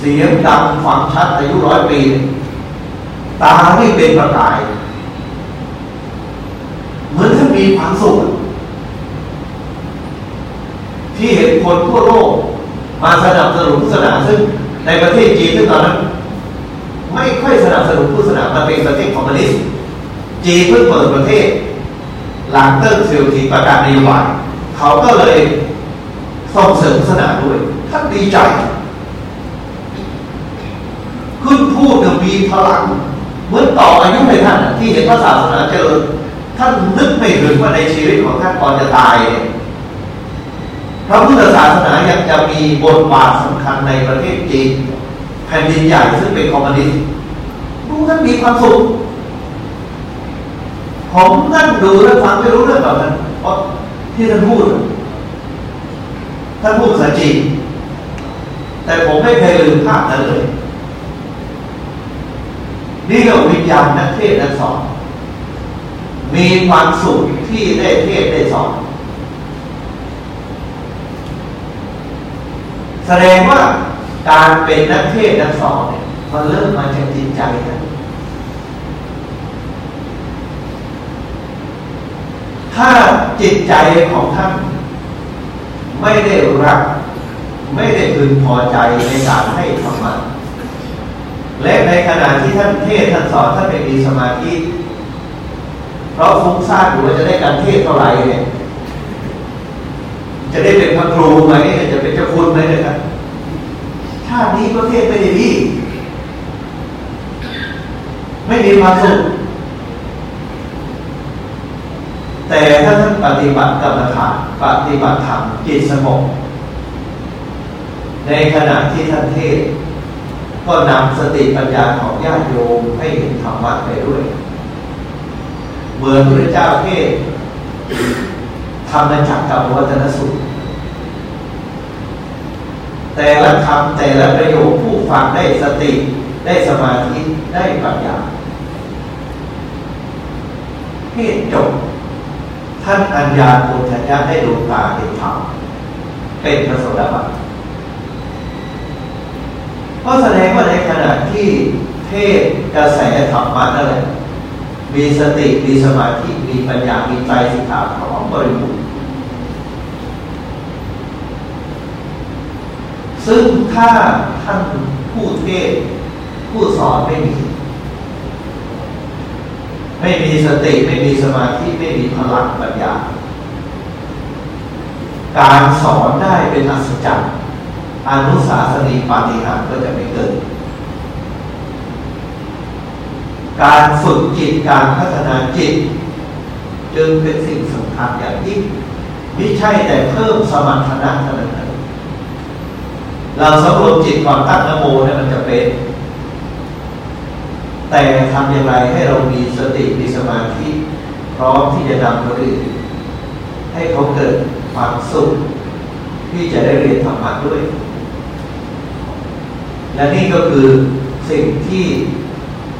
Speaker 1: เสียงดังฟังชัดอายุร้อยปีตาไม่เป็นประกาย เหมือนท่านมีความสุข ที่เห็นคนทั่วโลก มาสนับสนุนศาสนาซึ่งในประเทศจีนซึ่งตอนนั้น ไม่ค่อยสนับสนุนพุทธศาสนามันเป็นประเทศคอมมิวนิสต์จีนเพิ่งเปิดประเทศ หลังเติ้งเสี่ยวผิงประกาศนโยบายเขาก็เลยส่งเสริมศาสนาด้วยท่านดีใจขึ้นพูดกับมีพลังเหมือนต่ออายุให้ท่านที่เห็นพระศาสนาเจริญท่านนึกไม่ถึงว่าในชีวิตของท่านก่อนจะตายเนี่ย พระพุทธศาสนายังจะมีบทบาทสำคัญในประเทศจีนแผ่นดินใหญ่ซึ่งเป็นคอมมิวนิสต์รู้ท่านมีความสุขผมนั่งดูแล้วฟังไม่รู้เรื่องแบบนั้นเพราะที่ท่านพูดท่านพูดภาษาจีนแต่ผมไม่เคยลืมภาพนั้นเลย นี่ก็วิญญาณนักเทศนักสอนมีความสุขที่ได้เทศได้สอน แสดงว่าการเป็นนักเทศนักสอนเนี่ยมันเริ่มมาจากจิตใจนะถ้าจิตใจของท่าน ไม่ได้รัก ไม่ได้พึงพอใจในการให้ธรรมะและในขณะที่ท่านเทศท่านสอนท่านไม่มีสมาธิเพราะฟุ้งซ่านอยู่ว่าจะได้การเทศเท่าไหร่เนี่ย จะได้เป็นพระครูไหมจะเป็นเจ้าคุณไหมนะครับชาตินี้ก็เทศไม่ได้ดี ไม่มีความสุขแต่ถ้าท่านปฏิบัติกรรมฐานปฏิบัติธรรมจิตสงบในขณะที่ท่านเทศ ก็นำสติปัญญาของญาติโยมให้เห็นธรรมะไปด้วยเหมือนพระเจ้าเทศ ทำมจากกับวัฒนสุขแต่ละคำแต่ละประโยคผู้ฟังได้สติได้สมาธิได้ปัญญาเทศจบ ท่านอัญญาโกชัญญาได้ดวงตาเห็นธรรมเป็นพระโสดาบันก็แสดงว่าในขณะที่เทศกระแสธรรมะนั่นแหละ มีสติมีสมาธิมีปัญญามีใจสิกขาของบริบูรณ์ซึ่งถ้าท่านผู้เทศผู้สอนไม่มี ไม่มีสติไม่มีสมาธิไม่มีพลังปัญญา การสอนได้เป็นอัศจรรย์อนุสาสนีปาฏิหาริย์ก็จะไม่เกิด การฝึกจิตการพัฒนาจิต จึงเป็นสิ่งสำคัญอย่างยิ่งไม่ใช่แต่เพิ่มสมรรถนะเท่านั้นเราสำรวมจิตก่อนตั้งนโมเนี่ยมันจะเป็น แต่ทำอย่างไรให้เรามีสติมีสมาธิพร้อมที่จะนำคนอื่นให้เขาเกิดความสุขที่จะได้เรียนธรรมะด้วย และนี่ก็คือสิ่งที่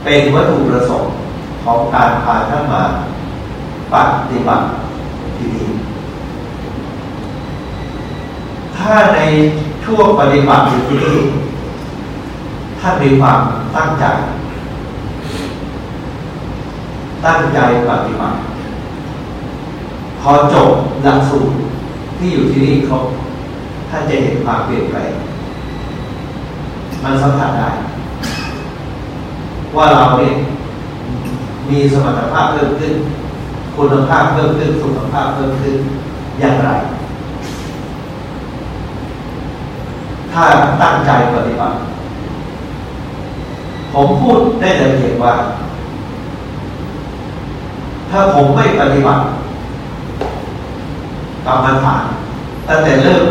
Speaker 1: เป็นวัตถุประสงค์ของการพาท่านมาปฏิบัติที่นี่ถ้าในช่วงปฏิบัติอยู่ที่นี่ท่านมีความตั้งใจ ตั้งใจปฏิบัติ พอจบหลักสูตรที่อยู่ที่นี่เขาท่านจะเห็นความเปลี่ยนแปลงมันสัมผัสได้ ว่าเราเนี่ยมีสมรรถภาพเพิ่มขึ้น คุณภาพเพิ่มขึ้น สุขภาพเพิ่มขึ้นอย่างไร ถ้าตั้งใจปฏิบัติ ผมพูดได้แต่เพียงว่า ถ้าผมไม่ปฏิบัติกรรมฐานตั้งแต่เริ่ม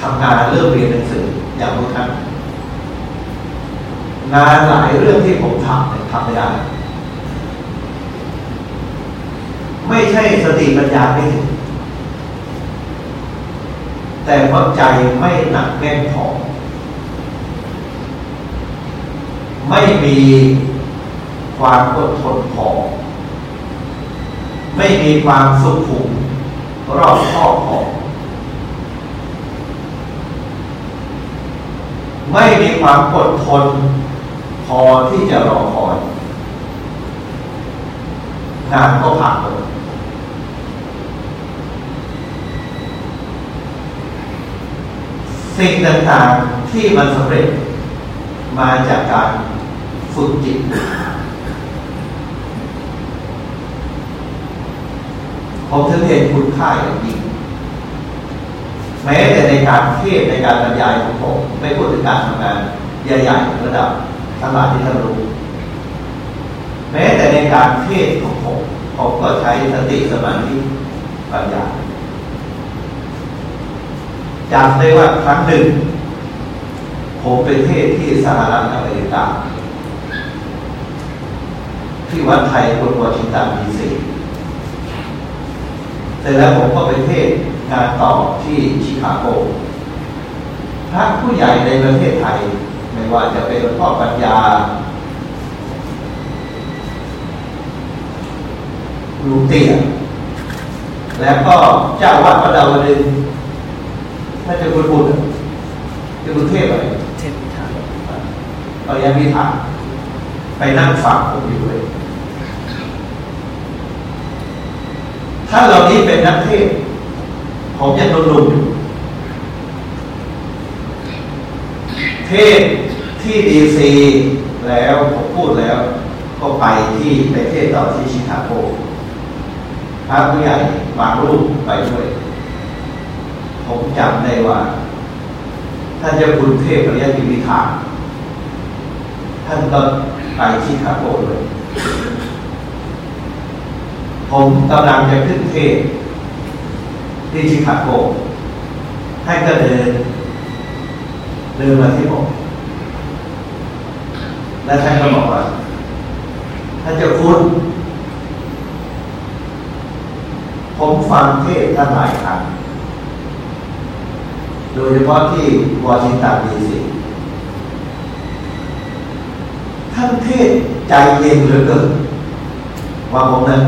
Speaker 1: ทำงานเริ่มเรียนหนังสืออย่างพวกท่าน งานหลายเรื่องที่ผมทำเนี่ยทำไม่ได้ ไม่ใช่สติปัญญาไม่ถึง แต่เพราะใจไม่หนักแน่นพอไม่มีความอดทนพอ ไม่มีความสุขุมรอบคอบพอไม่มีความอดทน พอที่จะรอคอยงานก็ผ่านเลยสิ่งต่างๆที่มันสำเร็จมาจากการฝึกจิต ผมถึงเห็นคุณค่าอย่างยิ่งแม้แต่ในการเทศในการบรรยายของผม ไม่พูดถึงการทำงานใหญ่ๆระดับ ทั้งหลายที่ท่านรู้ แม้แต่ในการเทศของผมผมก็ใช้สติสมาธิปัญญาจำได้ว่าครั้งหนึ่ง ผมไปเทศที่สหรัฐอเมริกาที่วัดไทยบนวอชิงตันดีซีเสร็จแล้วผมก็ไปเทศงานต่อที่ชิคาโกพระผู้ใหญ่ในประเทศไทย ไม่ว่าจะเป็นพ่อปัญญาลุงเตี้ยแล้วก็เจ้าวัดพระดาวดึงถ้าจะคุณบุญจะคุณเทพอะไร
Speaker 2: เทพพิธา
Speaker 1: ปริยัติธรรมไปนั่งฟังผมอยู่เลยถ้าเหล่านี้เป็นนักเทศผมยังนุ่มอยู่ เทศที่ดีซีแล้วผมพูดแล้ว ก็ไปที่ไปเทศต่อที่ชิคาโกพระผู้ใหญ่บางรูปไปด้วย ผมจำได้ว่า ท่านจะคุณเทพปริยัติวิธาท่านก็ไปชิคาโกเลยผมกำลังจะขึ้นเทศที่ชิคาโกท่านก็เดิน เดินมาที่ผมและท่านก็บอกว่าท่านจะคุณผมฟังเทศท่านหลายครั้งโดยเฉพาะที่วอชิงตันดีซีท่านเทศใจเย็นเหลือเกินว่าผมนะ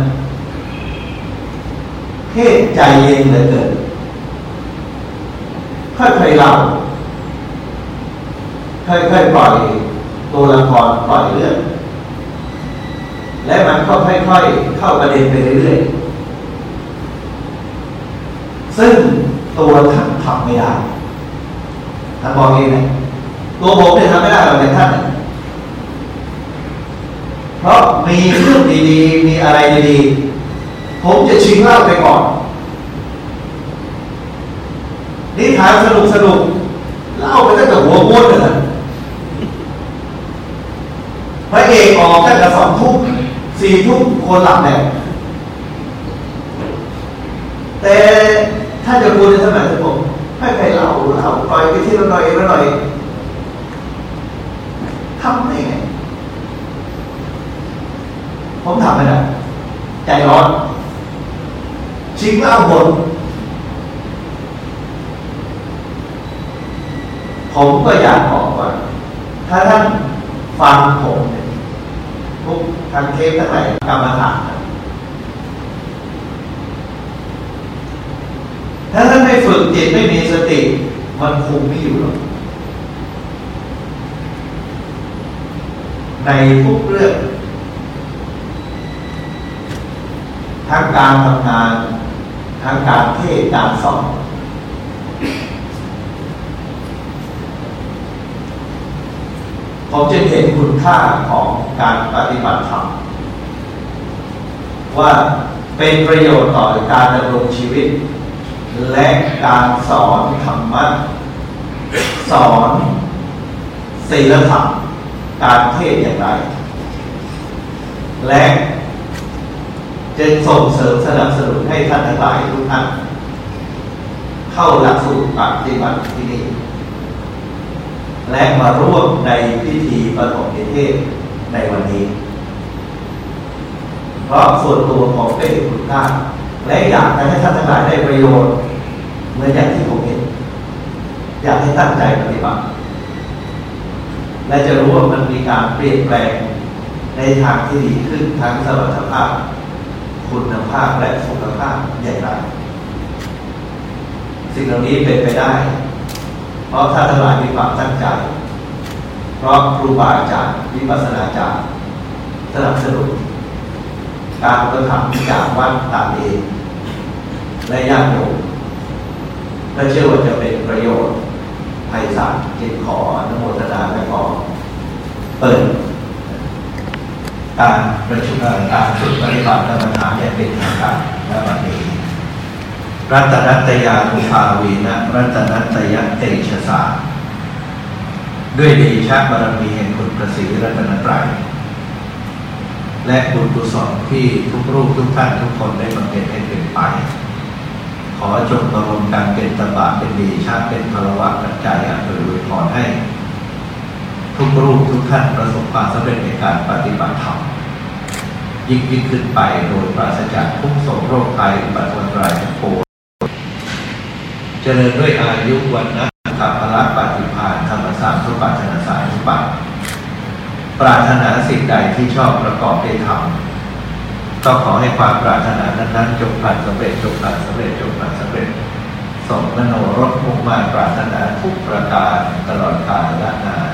Speaker 1: เทศใจเย็นเหลือเกินค่อยๆเล่า ค่อยๆปล่อยตัวละครปล่อยเรื่อง และมันก็ค่อยๆเข้าประเด็นไปเรื่อยๆ ซึ่งตัวท่านทำไม่ได้ท่านบอกเองนะตัวผมเนี่ยทำไม่ได้หรอกแต่ท่าน เพราะมีเรื่องดีๆ มีอะไรดีๆ ผมจะชิงเล่าไปก่อน นิทานสนุกสนุกเล่าไปตั้งแต่หัวม้วนเลย พระเอกออกตั้งแต่สองทุ่มสี่ทุ่มคนหลับแล้วแต่ถ้าจะพูดในสมัยผมให้ใครเล่าเล่าปล่อยไปที่ละหน่อยละหน่อยทำได้ไงผมทำไม่ได้ใจร้อนชิงเล่าบทผมก็อยากบอกว่า ถ้าท่านฟังผมเนี่ย ทุกทางเทปทั้งหลายกรรมฐานถ้าท่านไม่ฝึกจิตไม่มีสติ มันคงไม่อยู่หรอกในทุกเรื่องทั้งการทำงานทั้งการเทศการสอน ผมจึงเห็นคุณค่าของการปฏิบัติธรรมว่าเป็นประโยชน์ต่อการดำรงชีวิต และการสอนธรรมะสอนศีลธรรมการเทศอย่างไร และจะส่งเสริมสนับสนุนให้ท่านทั้งหลายทุกท่านเข้าหลักสูตรปฏิบัติที่นี่ และมาร่วมในพิธีปฐมนิเทศในวันนี้ เพราะส่วนตัวของเป็นคุณค่าและอยากให้ท่านทั้งหลายได้ประโยชน์เหมือนอย่างที่ผมเห็น อยากให้ตั้งใจปฏิบัติ และจะรู้ว่ามันมีการเปลี่ยนแปลงในทางที่ดีขึ้นทั้งสมรรถภาพ คุณภาพและสุขภาพอย่างไรสิ่งเหล่านี้เป็นไปได้ เพราะท่าทั้งหลายมีความตั้งใจ เพราะครูบาอาจารย์วิปัสสนาจารย์สนับสนุนการกระทำจากวัดตามเองและญาติโยมและเชื่อว่าจะเป็นประโยชน์ไพศาลจึงขออนุโมทนาและขอเปิดการประชุมการฝึกปฏิบัติกรรมฐานอย่างเป็นทางการและวันนี้ รัตนัตยานุภาวีนะรัตนัตยเตชะสาด้วยดีชาบารมีแห่งคุณประสิทธิรัตนตรัยและบุญกุศลที่ทุกรูปทุกท่านทุกคนได้บำเพ็ญให้เป็นไป ขอจงประรมการเป็นตบะเป็นดีชาติเป็นพลวะปัจจัยอำนวยพรให้ ทุกรูปทุกท่านประสบความสำเร็จในการปฏิบัติธรรมยิ่งยิ่งขึ้นไปโดยปราศจากทุกโศกโรคภัยปัจจุบันรายโผ เจริญด้วยอายุวันนะกับพละปฏิภาณธรรมสามสุปัจนาสายทุปัตปรารถนาสิ่งใดที่ชอบประกอบได้ทำก็ขอให้ความปรารถนานั้นๆจงผ่านสำเร็จจงผ่านสำเร็จจงผ่านสำเร็จสมมโนรถมุ่งมาปรารถนาทุกประการตลอดกาลและนาน